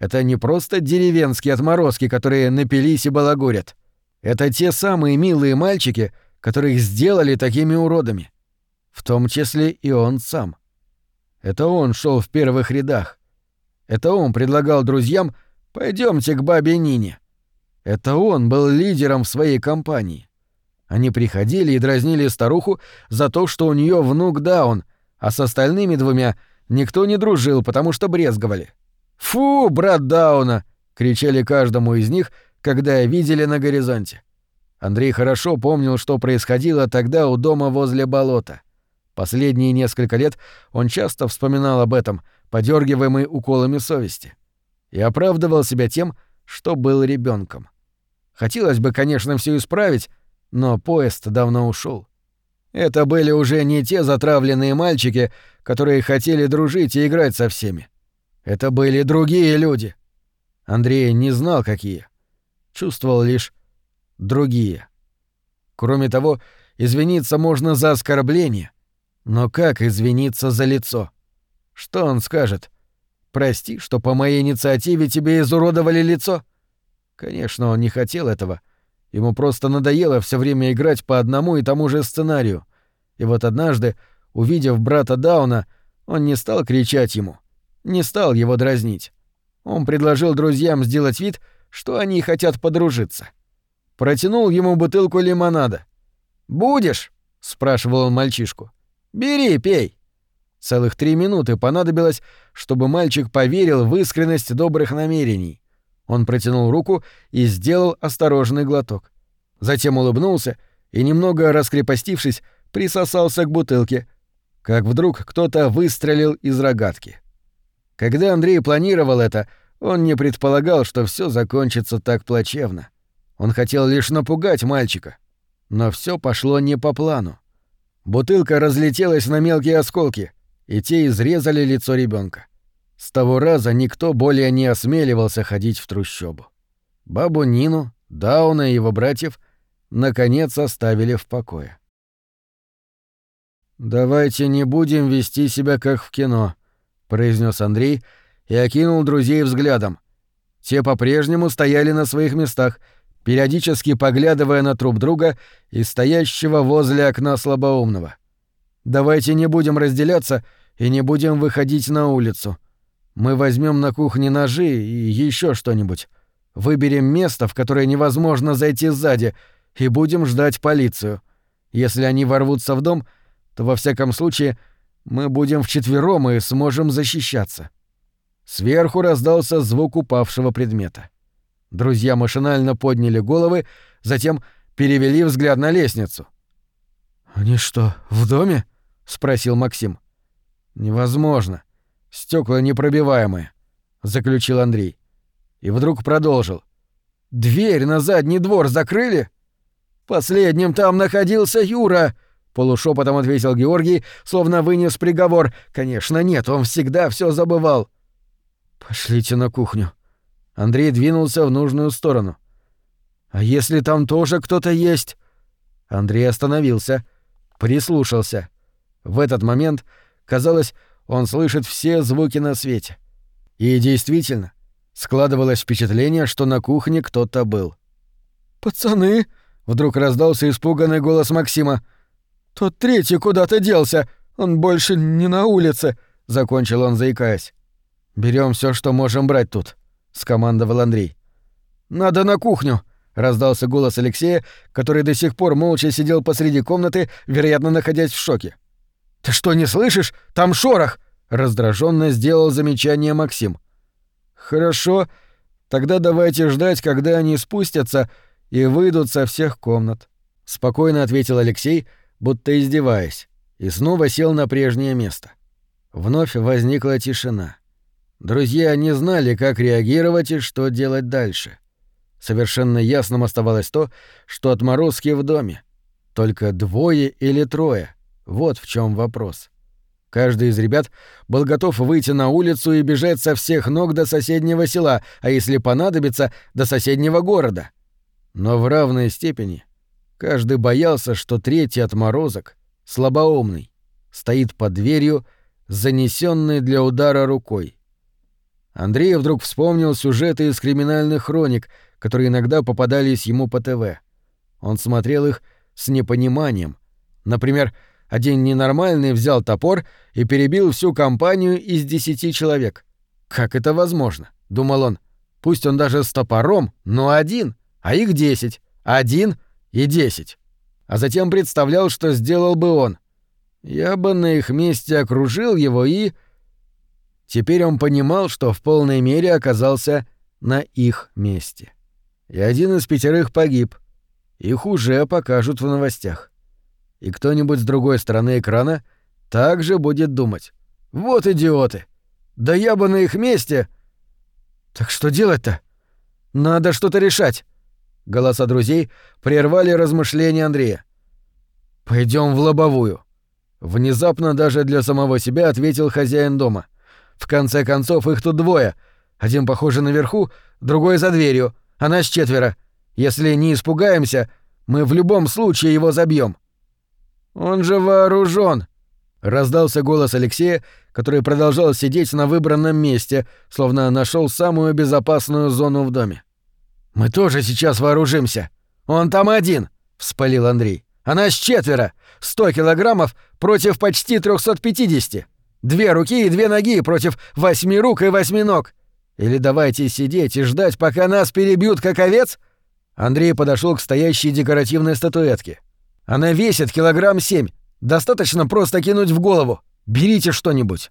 это не просто деревенские отморозки, которые напились и балагурят. Это те самые милые мальчики, которых сделали такими уродами. В том числе и он сам. Это он шел в первых рядах. Это он предлагал друзьям «пойдемте к бабе Нине». Это он был лидером в своей компании. Они приходили и дразнили старуху за то, что у нее внук Даун, а с остальными двумя никто не дружил, потому что брезговали. «Фу, брат Дауна!» — кричали каждому из них, когда видели на горизонте. Андрей хорошо помнил, что происходило тогда у дома возле болота. Последние несколько лет он часто вспоминал об этом, подергиваемый уколами совести. И оправдывал себя тем, что был ребенком. Хотелось бы, конечно, все исправить, но поезд давно ушел. Это были уже не те затравленные мальчики, которые хотели дружить и играть со всеми. Это были другие люди. Андрей не знал, какие. Чувствовал лишь другие. Кроме того, извиниться можно за оскорбление. Но как извиниться за лицо? Что он скажет? Прости, что по моей инициативе тебе изуродовали лицо. Конечно, он не хотел этого. Ему просто надоело все время играть по одному и тому же сценарию. И вот однажды, увидев брата Дауна, он не стал кричать ему, не стал его дразнить. Он предложил друзьям сделать вид, что они хотят подружиться. Протянул ему бутылку лимонада. «Будешь?» — спрашивал он мальчишку. «Бери, пей». Целых три минуты понадобилось, чтобы мальчик поверил в искренность добрых намерений. Он протянул руку и сделал осторожный глоток. Затем улыбнулся и, немного раскрепостившись, присосался к бутылке, как вдруг кто-то выстрелил из рогатки. Когда Андрей планировал это, он не предполагал, что все закончится так плачевно. Он хотел лишь напугать мальчика. Но все пошло не по плану. Бутылка разлетелась на мелкие осколки — и те изрезали лицо ребенка. С того раза никто более не осмеливался ходить в трущобу. Бабу Нину, Дауна и его братьев наконец оставили в покое. «Давайте не будем вести себя как в кино», — произнес Андрей и окинул друзей взглядом. Те по-прежнему стояли на своих местах, периодически поглядывая на труп друга и стоящего возле окна слабоумного. «Давайте не будем разделяться и не будем выходить на улицу. Мы возьмем на кухне ножи и еще что-нибудь. Выберем место, в которое невозможно зайти сзади, и будем ждать полицию. Если они ворвутся в дом, то во всяком случае мы будем вчетвером и сможем защищаться. Сверху раздался звук упавшего предмета. Друзья машинально подняли головы, затем перевели взгляд на лестницу. «Они что, в доме?» — спросил Максим. Невозможно. Стекла непробиваемые, заключил Андрей. И вдруг продолжил. Дверь на задний двор закрыли? Последним там находился Юра, полушепотом ответил Георгий, словно вынес приговор. Конечно, нет, он всегда все забывал. Пошлите на кухню. Андрей двинулся в нужную сторону. А если там тоже кто-то есть? Андрей остановился, прислушался. В этот момент Казалось, он слышит все звуки на свете. И действительно, складывалось впечатление, что на кухне кто-то был. «Пацаны!» — вдруг раздался испуганный голос Максима. «Тот третий куда-то делся! Он больше не на улице!» — закончил он, заикаясь. Берем все, что можем брать тут», — скомандовал Андрей. «Надо на кухню!» — раздался голос Алексея, который до сих пор молча сидел посреди комнаты, вероятно, находясь в шоке. «Ты что, не слышишь? Там шорох!» — раздраженно сделал замечание Максим. «Хорошо, тогда давайте ждать, когда они спустятся и выйдут со всех комнат», — спокойно ответил Алексей, будто издеваясь, и снова сел на прежнее место. Вновь возникла тишина. Друзья не знали, как реагировать и что делать дальше. Совершенно ясным оставалось то, что отморозки в доме. Только двое или трое — вот в чем вопрос. Каждый из ребят был готов выйти на улицу и бежать со всех ног до соседнего села, а если понадобится, до соседнего города. Но в равной степени каждый боялся, что третий отморозок, слабоумный, стоит под дверью, занесенный для удара рукой. Андрей вдруг вспомнил сюжеты из криминальных хроник, которые иногда попадались ему по ТВ. Он смотрел их с непониманием. Например, один ненормальный взял топор и перебил всю компанию из десяти человек. «Как это возможно?» — думал он. «Пусть он даже с топором, но один, а их десять. Один и десять». А затем представлял, что сделал бы он. Я бы на их месте окружил его и... Теперь он понимал, что в полной мере оказался на их месте. И один из пятерых погиб. Их уже покажут в новостях и кто-нибудь с другой стороны экрана также будет думать. «Вот идиоты! Да я бы на их месте...» «Так что делать-то? Надо что-то решать!» Голоса друзей прервали размышления Андрея. Пойдем в лобовую. Внезапно даже для самого себя ответил хозяин дома. В конце концов, их тут двое. Один, похоже, наверху, другой за дверью, а нас четверо. Если не испугаемся, мы в любом случае его забьем. Он же вооружен. Раздался голос Алексея, который продолжал сидеть на выбранном месте, словно нашел самую безопасную зону в доме. «Мы тоже сейчас вооружимся. Он там один!» — вспылил Андрей. «А нас четверо! Сто килограммов против почти 350! Две руки и две ноги против восьми рук и восьми ног! Или давайте сидеть и ждать, пока нас перебьют как овец?» Андрей подошел к стоящей декоративной статуэтке. «Она весит килограмм семь. Достаточно просто кинуть в голову. Берите что-нибудь».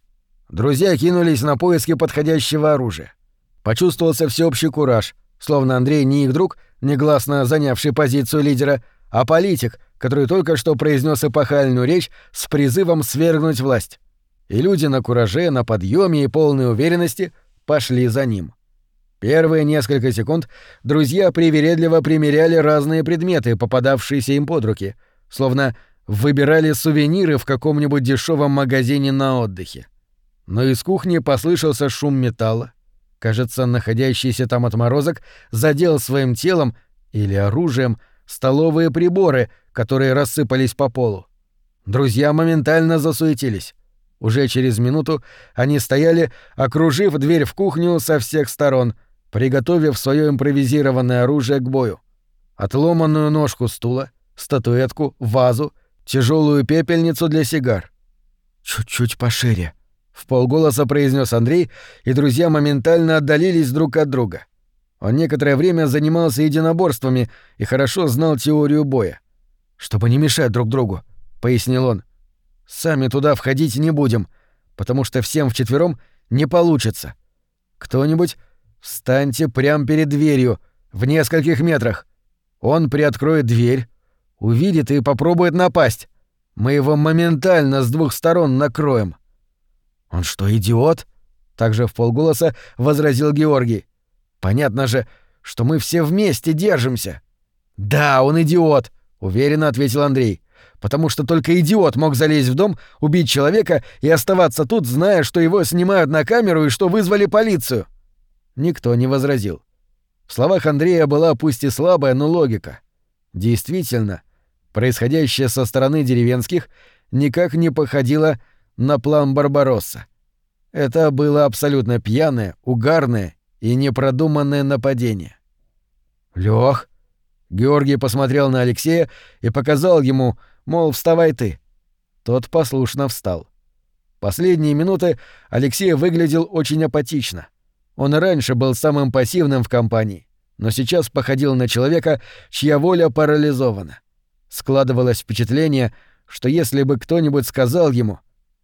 Друзья кинулись на поиски подходящего оружия. Почувствовался всеобщий кураж, словно Андрей не их друг, негласно занявший позицию лидера, а политик, который только что произнес эпохальную речь с призывом свергнуть власть. И люди на кураже, на подъеме и полной уверенности пошли за ним. Первые несколько секунд друзья привередливо примеряли разные предметы, попадавшиеся им под руки, словно выбирали сувениры в каком-нибудь дешевом магазине на отдыхе. Но из кухни послышался шум металла. Кажется, находящийся там отморозок задел своим телом или оружием столовые приборы, которые рассыпались по полу. Друзья моментально засуетились. Уже через минуту они стояли, окружив дверь в кухню со всех сторон, приготовив свое импровизированное оружие к бою. Отломанную ножку стула, статуэтку, вазу — тяжелую пепельницу для сигар. Чуть-чуть пошире, в полголоса произнес Андрей, и друзья моментально отдалились друг от друга. Он некоторое время занимался единоборствами и хорошо знал теорию боя. Чтобы не мешать друг другу, пояснил он. Сами туда входить не будем, потому что всем вчетвером не получится. Кто-нибудь встаньте прямо перед дверью, в нескольких метрах. Он приоткроет дверь, увидит и попробует напасть. Мы его моментально с двух сторон накроем. Он что, идиот? Также в полголоса возразил Георгий. Понятно же, что мы все вместе держимся. Да, он идиот, уверенно ответил Андрей. Потому что только идиот мог залезть в дом, убить человека и оставаться тут, зная, что его снимают на камеру и что вызвали полицию. Никто не возразил. В словах Андрея была пусть и слабая, но логика. Действительно, происходящее со стороны деревенских никак не походило на план Барбаросса. Это было абсолютно пьяное, угарное и непродуманное нападение. «Лёх!» Георгий посмотрел на Алексея и показал ему, мол, вставай ты. Тот послушно встал. Последние минуты Алексей выглядел очень апатично. Он и раньше был самым пассивным в компании, но сейчас походил на человека, чья воля парализована. Складывалось впечатление, что если бы кто-нибудь сказал ему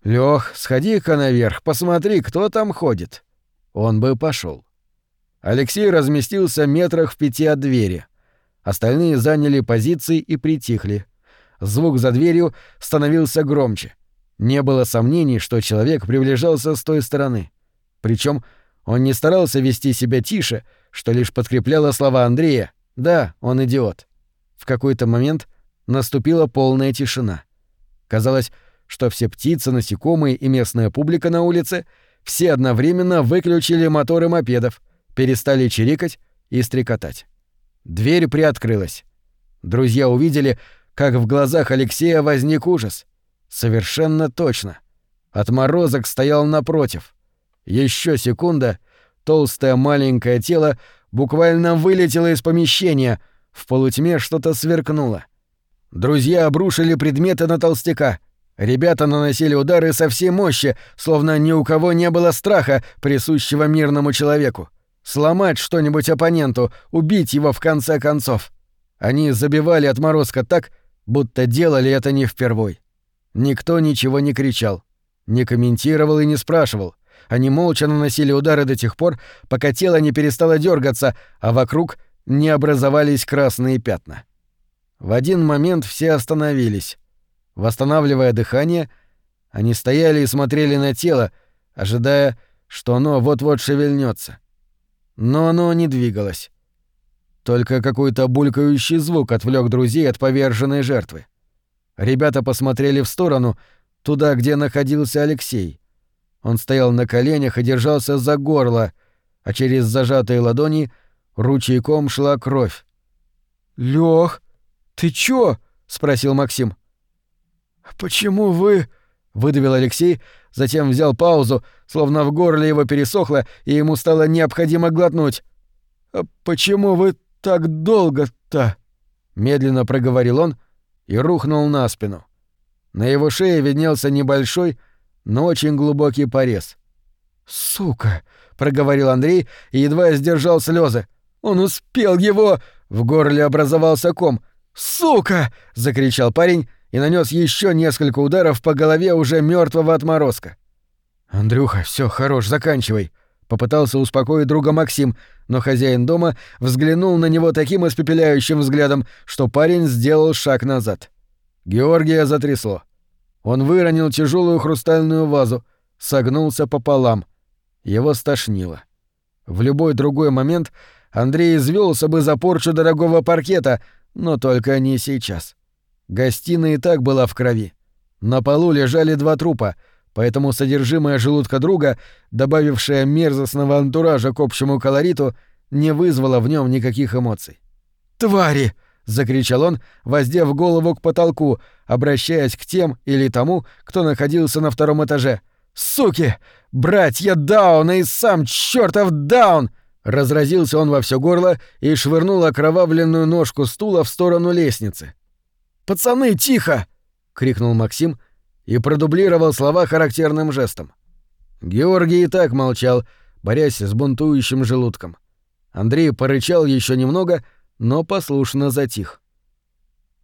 «Лёх, сходи-ка наверх, посмотри, кто там ходит», он бы пошел. Алексей разместился метрах в пяти от двери. Остальные заняли позиции и притихли. Звук за дверью становился громче. Не было сомнений, что человек приближался с той стороны. Причем он не старался вести себя тише, что лишь подкрепляло слова Андрея «Да, он идиот». В какой-то момент наступила полная тишина. Казалось, что все птицы, насекомые и местная публика на улице все одновременно выключили моторы мопедов, перестали чирикать и стрекотать. Дверь приоткрылась. Друзья увидели, как в глазах Алексея возник ужас. Совершенно точно. Отморозок стоял напротив. Еще секунда, толстое маленькое тело буквально вылетело из помещения, в полутьме что-то сверкнуло — Друзья обрушили предметы на толстяка. Ребята наносили удары со всей мощи, словно ни у кого не было страха, присущего мирному человеку. Сломать что-нибудь оппоненту, убить его в конце концов. Они забивали отморозка так, будто делали это не впервой. Никто ничего не кричал, не комментировал и не спрашивал. Они молча наносили удары до тех пор, пока тело не перестало дергаться, а вокруг не образовались красные пятна. В один момент все остановились. Восстанавливая дыхание, они стояли и смотрели на тело, ожидая, что оно вот-вот шевельнется. Но оно не двигалось. Только какой-то булькающий звук отвлек друзей от поверженной жертвы. Ребята посмотрели в сторону, туда, где находился Алексей. Он стоял на коленях и держался за горло, а через зажатые ладони ручейком шла кровь. «Лёх!» «Ты чё?» — спросил Максим. «Почему вы выдавил Алексей, затем взял паузу, словно в горле его пересохло, и ему стало необходимо глотнуть. «А почему вы так долго-то?» — медленно проговорил он и рухнул на спину. На его шее виднелся небольшой, но очень глубокий порез. «Сука!» — проговорил Андрей и едва сдержал слезы. «Он успел его!» — в горле образовался ком. «Сука!» — закричал парень и нанес еще несколько ударов по голове уже мертвого отморозка. «Андрюха, все, хорош, заканчивай», — попытался успокоить друга Максим, но хозяин дома взглянул на него таким испепеляющим взглядом, что парень сделал шаг назад. Георгия затрясло. Он выронил тяжелую хрустальную вазу, согнулся пополам. Его стошнило. В любой другой момент Андрей извелся бы за порчу дорогого паркета, но только не сейчас. Гостиная и так была в крови. На полу лежали два трупа, поэтому содержимое желудка друга, добавившее мерзостного антуража к общему колориту, не вызвало в нем никаких эмоций. «Твари!» — закричал он, воздев голову к потолку, обращаясь к тем или тому, кто находился на втором этаже. «Суки! Братья Дауна и сам чертов Даун!» Разразился он во все горло и швырнул окровавленную ножку стула в сторону лестницы. «Пацаны, тихо!» — крикнул Максим и продублировал слова характерным жестом. Георгий и так молчал, борясь с бунтующим желудком. Андрей порычал еще немного — но послушно затих.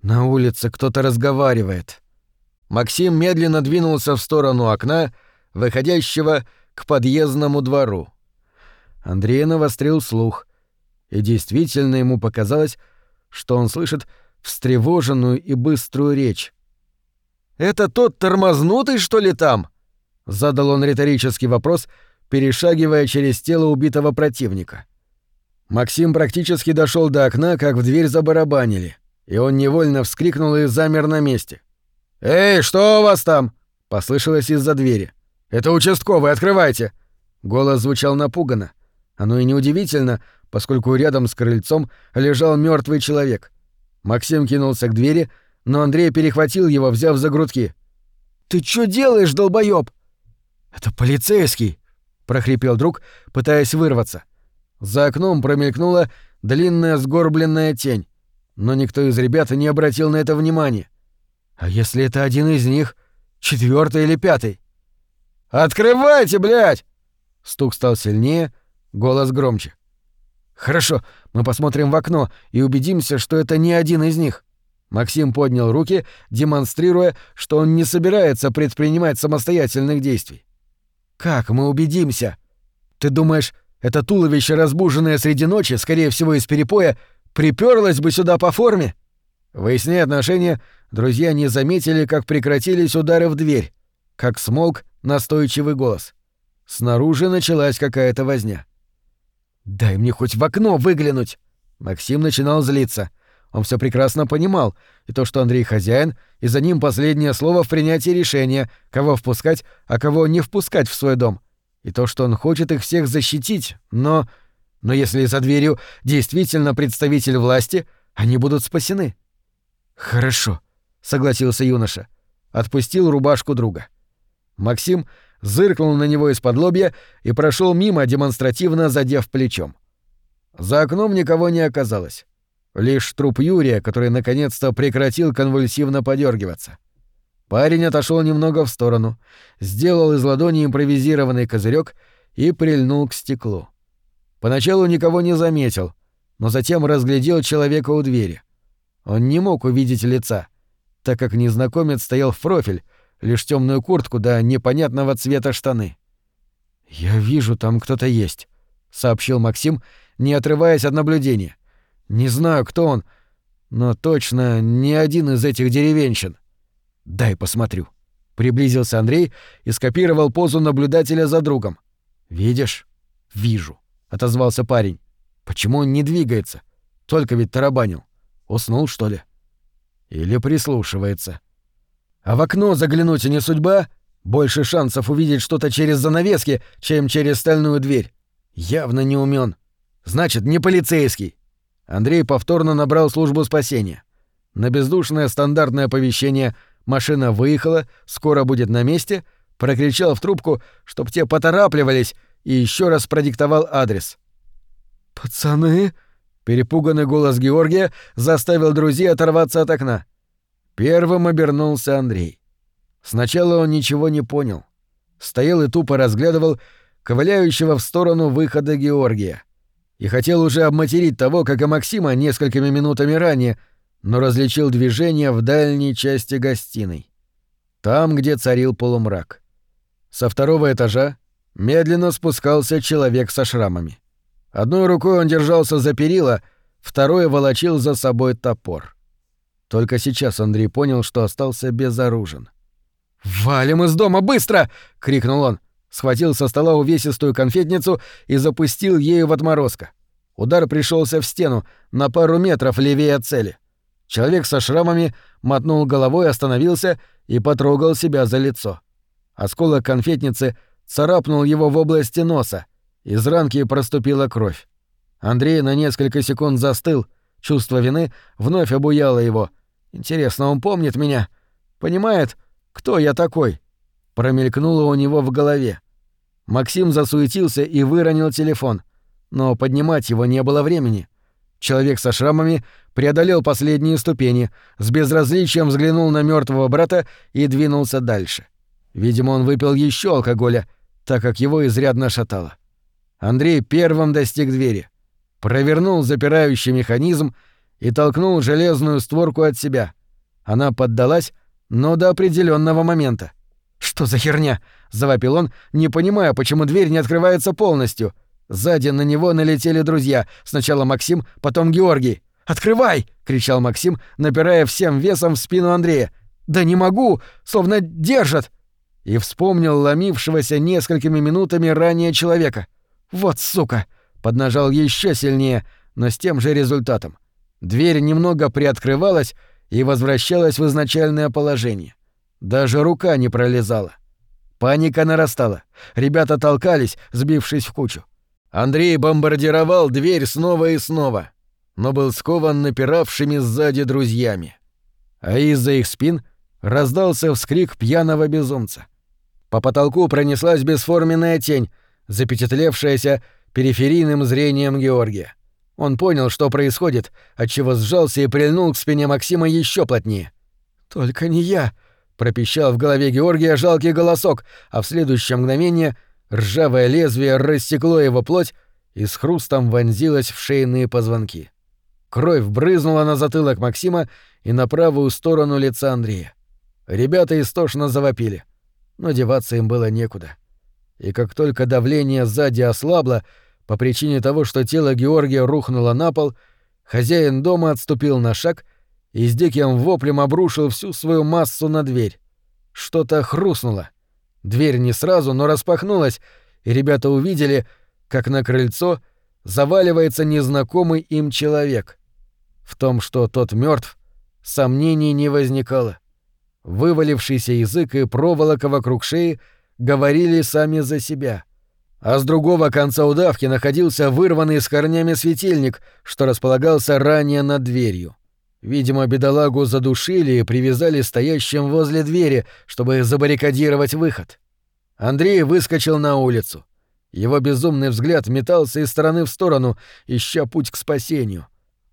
На улице кто-то разговаривает. Максим медленно двинулся в сторону окна, выходящего к подъездному двору. Андрей навострил слух, и действительно ему показалось, что он слышит встревоженную и быструю речь. «Это тот тормознутый, что ли, там?» — задал он риторический вопрос, перешагивая через тело убитого противника. Максим практически дошел до окна, как в дверь забарабанили, и он невольно вскрикнул и замер на месте. «Эй, что у вас там?» — послышалось из-за двери. «Это участковый, открывайте!» Голос звучал напуганно. Оно и неудивительно, поскольку рядом с крыльцом лежал мертвый человек. Максим кинулся к двери, но Андрей перехватил его, взяв за грудки. «Ты что делаешь, долбоёб?» «Это полицейский!» — прохрипел друг, пытаясь вырваться. За окном промелькнула длинная сгорбленная тень, но никто из ребят не обратил на это внимания. А если это один из них, четвертый или пятый? «Открывайте, блядь!» Стук стал сильнее, голос громче. «Хорошо, мы посмотрим в окно и убедимся, что это не один из них». Максим поднял руки, демонстрируя, что он не собирается предпринимать самостоятельных действий. «Как мы убедимся? Ты думаешь, это туловище, разбуженное среди ночи, скорее всего, из перепоя, приперлось бы сюда по форме? Выясняя отношения, друзья не заметили, как прекратились удары в дверь, как смолк настойчивый голос. Снаружи началась какая-то возня. «Дай мне хоть в окно выглянуть!» Максим начинал злиться. Он все прекрасно понимал, и то, что Андрей хозяин, и за ним последнее слово в принятии решения, кого впускать, а кого не впускать в свой дом — и то, что он хочет их всех защитить, но... Но если за дверью действительно представитель власти, они будут спасены. Хорошо, согласился юноша. Отпустил рубашку друга. Максим зыркнул на него из-под лобья и прошел мимо, демонстративно задев плечом. За окном никого не оказалось. Лишь труп Юрия, который наконец-то прекратил конвульсивно подергиваться. Парень отошел немного в сторону, сделал из ладони импровизированный козырек и прильнул к стеклу. Поначалу никого не заметил, но затем разглядел человека у двери. Он не мог увидеть лица, так как незнакомец стоял в профиль, лишь темную куртку да непонятного цвета штаны. «Я вижу, там кто-то есть», — сообщил Максим, не отрываясь от наблюдения. «Не знаю, кто он, но точно не один из этих деревенщин». «Дай посмотрю». Приблизился Андрей и скопировал позу наблюдателя за другом. «Видишь?» «Вижу», — отозвался парень. «Почему он не двигается? Только ведь тарабанил. Уснул, что ли?» «Или прислушивается». «А в окно заглянуть не судьба? Больше шансов увидеть что-то через занавески, чем через стальную дверь. Явно не умен. Значит, не полицейский». Андрей повторно набрал службу спасения. На бездушное стандартное оповещение машина выехала, скоро будет на месте, прокричал в трубку, чтоб те поторапливались, и еще раз продиктовал адрес. «Пацаны!» — перепуганный голос Георгия заставил друзей оторваться от окна. Первым обернулся Андрей. Сначала он ничего не понял. Стоял и тупо разглядывал ковыляющего в сторону выхода Георгия. И хотел уже обматерить того, как и Максима несколькими минутами ранее, но различил движение в дальней части гостиной. Там, где царил полумрак. Со второго этажа медленно спускался человек со шрамами. Одной рукой он держался за перила, второй волочил за собой топор. Только сейчас Андрей понял, что остался безоружен. «Валим из дома, быстро!» — крикнул он. Схватил со стола увесистую конфетницу и запустил ею в отморозка. Удар пришелся в стену, на пару метров левее от цели. Человек со шрамами мотнул головой, остановился и потрогал себя за лицо. Осколок конфетницы царапнул его в области носа. Из ранки проступила кровь. Андрей на несколько секунд застыл, чувство вины вновь обуяло его — Интересно, он помнит меня? Понимает, кто я такой? Промелькнуло у него в голове. Максим засуетился и выронил телефон, но поднимать его не было времени. Человек со шрамами преодолел последние ступени, с безразличием взглянул на мертвого брата и двинулся дальше. Видимо, он выпил еще алкоголя, так как его изрядно шатало. Андрей первым достиг двери, провернул запирающий механизм и толкнул железную створку от себя. Она поддалась, но до определенного момента. «Что за херня?» — завопил он, не понимая, почему дверь не открывается полностью. Сзади на него налетели друзья. Сначала Максим, потом Георгий. «Открывай!» — кричал Максим, напирая всем весом в спину Андрея. «Да не могу! Словно держат!» И вспомнил ломившегося несколькими минутами ранее человека. «Вот сука!» — поднажал еще сильнее, но с тем же результатом. Дверь немного приоткрывалась и возвращалась в изначальное положение. Даже рука не пролезала. Паника нарастала. Ребята толкались, сбившись в кучу. Андрей бомбардировал дверь снова и снова, но был скован напиравшими сзади друзьями. А из-за их спин раздался вскрик пьяного безумца. По потолку пронеслась бесформенная тень, запечатлевшаяся периферийным зрением Георгия. Он понял, что происходит, отчего сжался и прильнул к спине Максима еще плотнее. «Только не я!» — пропищал в голове Георгия жалкий голосок, а в следующее мгновение ржавое лезвие рассекло его плоть и с хрустом вонзилось в шейные позвонки. Кровь брызнула на затылок Максима и на правую сторону лица Андрея. Ребята истошно завопили, но деваться им было некуда. И как только давление сзади ослабло, по причине того, что тело Георгия рухнуло на пол, хозяин дома отступил на шаг и с диким воплем обрушил всю свою массу на дверь. Что-то хрустнуло. Дверь не сразу, но распахнулась, и ребята увидели, как на крыльцо заваливается незнакомый им человек. В том, что тот мертв, сомнений не возникало. Вывалившийся язык и проволока вокруг шеи говорили сами за себя — а с другого конца удавки находился вырванный с корнями светильник, что располагался ранее над дверью. Видимо, бедолагу задушили и привязали стоящим возле двери, чтобы забаррикадировать выход. Андрей выскочил на улицу. Его безумный взгляд метался из стороны в сторону, ища путь к спасению.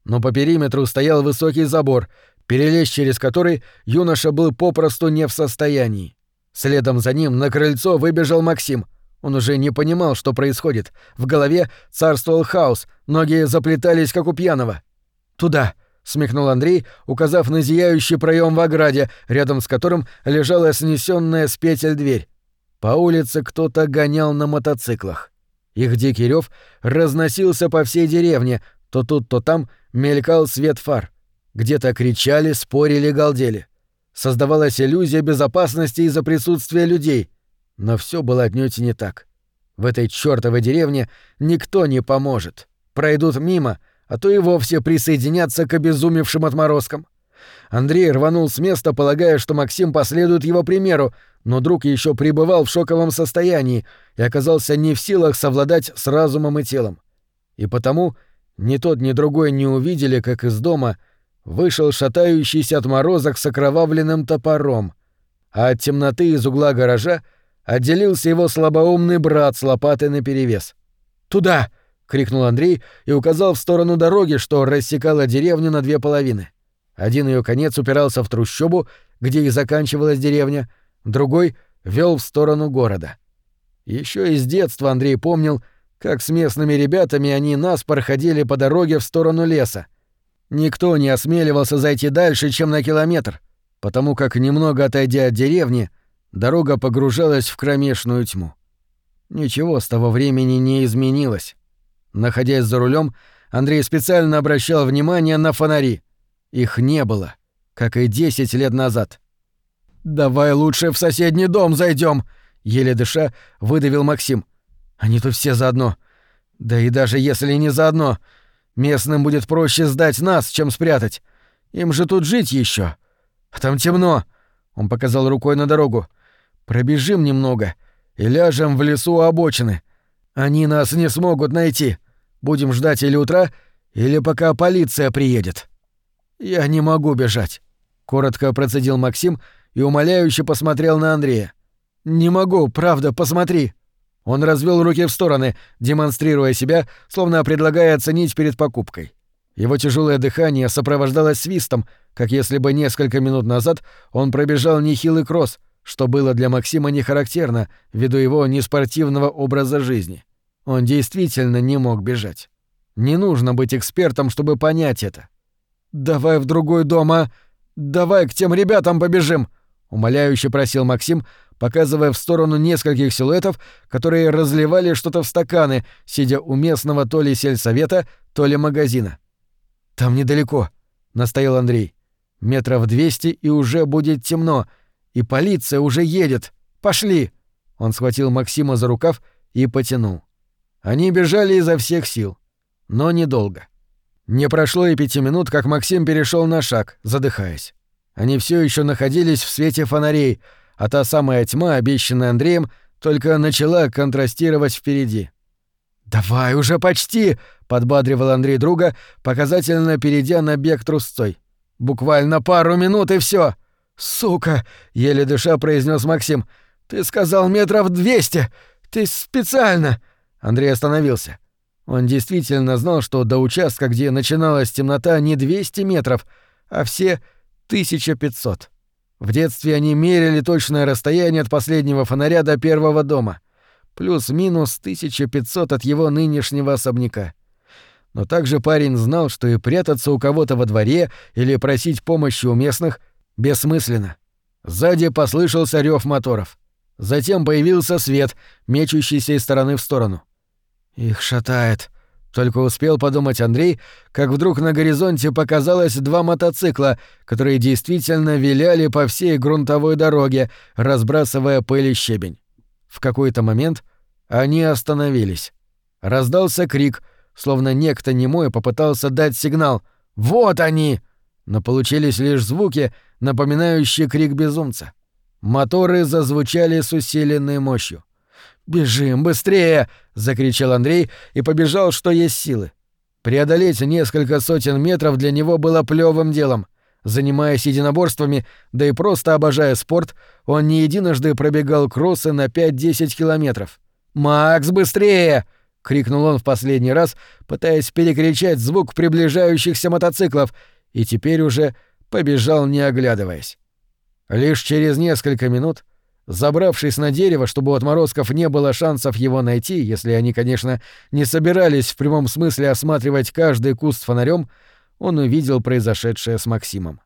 Но по периметру стоял высокий забор, перелезть через который юноша был попросту не в состоянии. Следом за ним на крыльцо выбежал Максим — он уже не понимал, что происходит. В голове царствовал хаос, ноги заплетались, как у пьяного. «Туда!» — смехнул Андрей, указав на зияющий проем в ограде, рядом с которым лежала снесенная с петель дверь. По улице кто-то гонял на мотоциклах. Их дикий рев разносился по всей деревне, то тут, то там мелькал свет фар. Где-то кричали, спорили, галдели. Создавалась иллюзия безопасности из-за присутствия людей — но все было отнюдь не так. В этой чёртовой деревне никто не поможет. Пройдут мимо, а то и вовсе присоединятся к обезумевшим отморозкам. Андрей рванул с места, полагая, что Максим последует его примеру, но друг еще пребывал в шоковом состоянии и оказался не в силах совладать с разумом и телом. И потому ни тот, ни другой не увидели, как из дома, вышел шатающийся отморозок с окровавленным топором, а от темноты из угла гаража отделился его слабоумный брат с лопатой наперевес. «Туда!» — крикнул Андрей и указал в сторону дороги, что рассекала деревню на две половины. Один ее конец упирался в трущобу, где и заканчивалась деревня, другой вел в сторону города. Еще из детства Андрей помнил, как с местными ребятами они нас проходили по дороге в сторону леса. Никто не осмеливался зайти дальше, чем на километр, потому как, немного отойдя от деревни, дорога погружалась в кромешную тьму. Ничего с того времени не изменилось. Находясь за рулем, Андрей специально обращал внимание на фонари — их не было, как и десять лет назад. «Давай лучше в соседний дом зайдем, еле дыша, выдавил Максим. «Они тут все заодно. Да и даже если не заодно, местным будет проще сдать нас, чем спрятать. Им же тут жить еще. А там темно», — он показал рукой на дорогу. «Пробежим немного и ляжем в лесу обочины. Они нас не смогут найти. Будем ждать или утра, или пока полиция приедет». «Я не могу бежать», — коротко процедил Максим и умоляюще посмотрел на Андрея. «Не могу, правда, посмотри». Он развел руки в стороны, демонстрируя себя, словно предлагая оценить перед покупкой. Его тяжелое дыхание сопровождалось свистом, как если бы несколько минут назад он пробежал нехилый кросс, что было для Максима не характерно ввиду его неспортивного образа жизни. Он действительно не мог бежать. Не нужно быть экспертом, чтобы понять это. «Давай в другой дом, а! Давай к тем ребятам побежим!» — умоляюще просил Максим, показывая в сторону нескольких силуэтов, которые разливали что-то в стаканы, сидя у местного то ли сельсовета, то ли магазина. «Там недалеко», — настоял Андрей. «Метров двести и уже будет темно, и полиция уже едет. Пошли!» Он схватил Максима за рукав и потянул. Они бежали изо всех сил, но недолго. Не прошло и пяти минут, как Максим перешел на шаг, задыхаясь. Они все еще находились в свете фонарей, а та самая тьма, обещанная Андреем, только начала контрастировать впереди. «Давай уже почти!» — подбадривал Андрей друга, показательно перейдя на бег трусцой. «Буквально пару минут и все. «Сука!» — еле дыша произнес Максим. «Ты сказал метров двести! Ты специально!» Андрей остановился. Он действительно знал, что до участка, где начиналась темнота, не 200 метров, а все 1500. В детстве они мерили точное расстояние от последнего фонаря до первого дома. Плюс-минус 1500 от его нынешнего особняка. Но также парень знал, что и прятаться у кого-то во дворе или просить помощи у местных бессмысленно. Сзади послышался рев моторов. Затем появился свет, мечущийся из стороны в сторону. Их шатает. Только успел подумать Андрей, как вдруг на горизонте показалось два мотоцикла, которые действительно виляли по всей грунтовой дороге, разбрасывая пыль и щебень. В какой-то момент они остановились. Раздался крик, словно некто немой попытался дать сигнал «Вот они!», но получились лишь звуки, напоминающие крик безумца. Моторы зазвучали с усиленной мощью. «Бежим, быстрее!» — закричал Андрей и побежал, что есть силы. Преодолеть несколько сотен метров для него было плевым делом. Занимаясь единоборствами, да и просто обожая спорт, он не единожды пробегал кроссы на 5-10 километров. «Макс, быстрее!» — крикнул он в последний раз, пытаясь перекричать звук приближающихся мотоциклов, и теперь уже побежал, не оглядываясь. Лишь через несколько минут Забравшись на дерево, чтобы у отморозков не было шансов его найти, если они, конечно, не собирались в прямом смысле осматривать каждый куст фонарем, он увидел произошедшее с Максимом.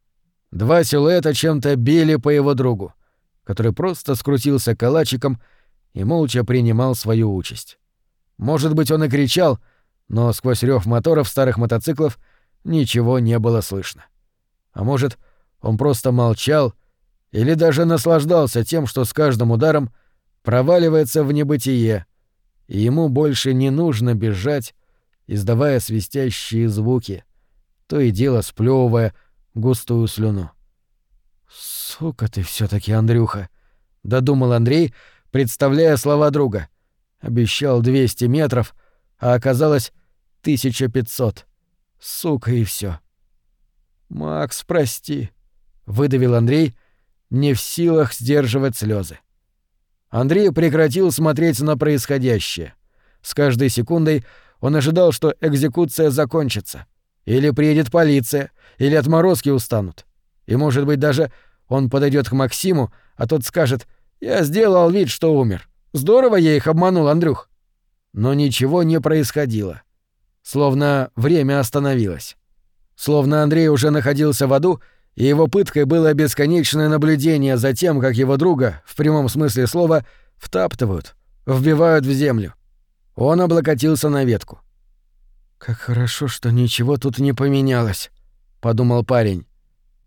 Два силуэта чем-то били по его другу, который просто скрутился калачиком и молча принимал свою участь. Может быть, он и кричал, но сквозь рев моторов старых мотоциклов ничего не было слышно. А может, он просто молчал или даже наслаждался тем, что с каждым ударом проваливается в небытие, и ему больше не нужно бежать, издавая свистящие звуки, то и дело сплёвывая густую слюну. «Сука ты все таки Андрюха!» — додумал Андрей, представляя слова друга. Обещал 200 метров, а оказалось 1500. Сука и все. «Макс, прости», — выдавил Андрей, не в силах сдерживать слезы. Андрей прекратил смотреть на происходящее. С каждой секундой он ожидал, что экзекуция закончится. Или приедет полиция, или отморозки устанут. И, может быть, даже он подойдет к Максиму, а тот скажет «Я сделал вид, что умер. Здорово я их обманул, Андрюх». Но ничего не происходило. Словно время остановилось. Словно Андрей уже находился в аду, и его пыткой было бесконечное наблюдение за тем, как его друга, в прямом смысле слова, втаптывают, вбивают в землю. Он облокотился на ветку. «Как хорошо, что ничего тут не поменялось», — подумал парень.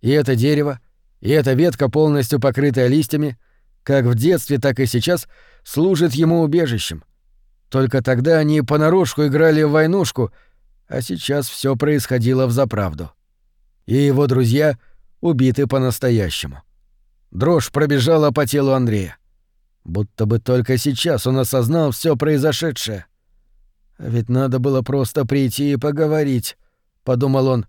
И это дерево, и эта ветка, полностью покрытая листьями, как в детстве, так и сейчас, служит ему убежищем. Только тогда они понарошку играли в войнушку, а сейчас все происходило в заправду. И его друзья убиты по-настоящему. Дрожь пробежала по телу Андрея. Будто бы только сейчас он осознал все произошедшее. А ведь надо было просто прийти и поговорить, подумал он.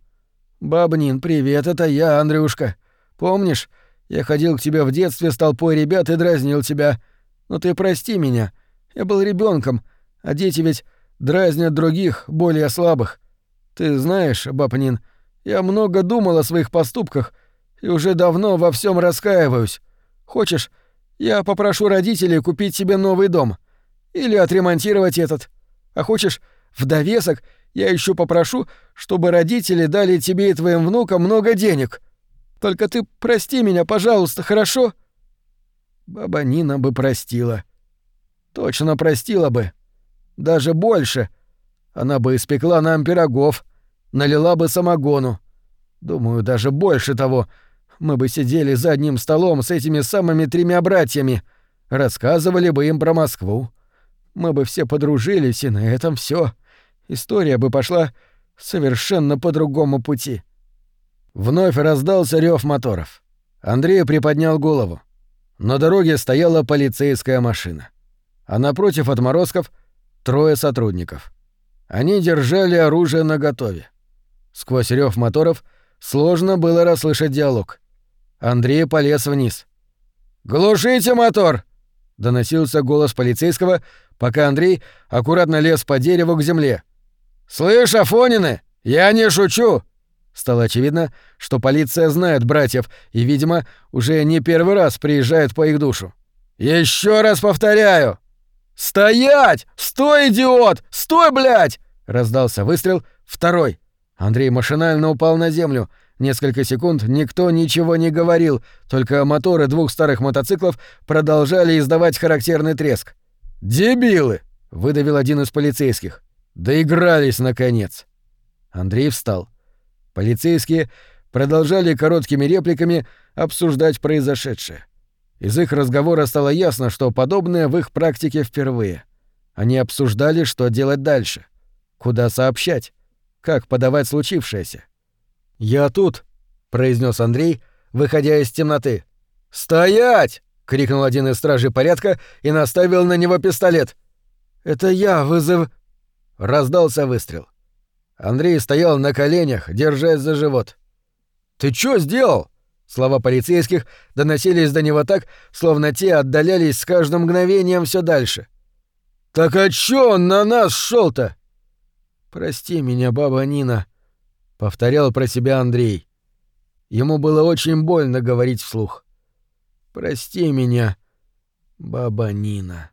Бабнин, привет, это я, Андрюшка. Помнишь, я ходил к тебе в детстве с толпой ребят и дразнил тебя. Но ты прости меня. Я был ребенком, а дети ведь дразнят других, более слабых. Ты знаешь, Бабнин, я много думал о своих поступках и уже давно во всем раскаиваюсь. Хочешь, я попрошу родителей купить себе новый дом или отремонтировать этот. А хочешь, в довесок я еще попрошу, чтобы родители дали тебе и твоим внукам много денег. Только ты прости меня, пожалуйста, хорошо?» Баба Нина бы простила. Точно простила бы. Даже больше. Она бы испекла нам пирогов, налила бы самогону. Думаю, даже больше того — мы бы сидели за одним столом с этими самыми тремя братьями, рассказывали бы им про Москву. Мы бы все подружились, и на этом все. История бы пошла совершенно по другому пути. Вновь раздался рев моторов. Андрей приподнял голову. На дороге стояла полицейская машина. А напротив отморозков — трое сотрудников. Они держали оружие наготове. Сквозь рев моторов сложно было расслышать диалог. Андрей полез вниз. «Глушите мотор!» — доносился голос полицейского, пока Андрей аккуратно лез по дереву к земле. «Слышь, Афонины, я не шучу!» Стало очевидно, что полиция знает братьев и, видимо, уже не первый раз приезжает по их душу. «Еще раз повторяю!» «Стоять! Стой, идиот! Стой, блядь!» Раздался выстрел. Второй. Андрей машинально упал на землю — Несколько секунд никто ничего не говорил, только моторы двух старых мотоциклов продолжали издавать характерный треск. «Дебилы!» — выдавил один из полицейских. «Доигрались, наконец!» Андрей встал. Полицейские продолжали короткими репликами обсуждать произошедшее. Из их разговора стало ясно, что подобное в их практике впервые. Они обсуждали, что делать дальше. Куда сообщать? Как подавать случившееся? «Я тут», — произнес Андрей, выходя из темноты. «Стоять!» — крикнул один из стражей порядка и наставил на него пистолет. «Это я, вызов...» Раздался выстрел. Андрей стоял на коленях, держась за живот. «Ты чё сделал?» Слова полицейских доносились до него так, словно те отдалялись с каждым мгновением все дальше. «Так а чё он на нас шел то «Прости меня, баба Нина», — повторял про себя Андрей. Ему было очень больно говорить вслух. «Прости меня, баба Нина».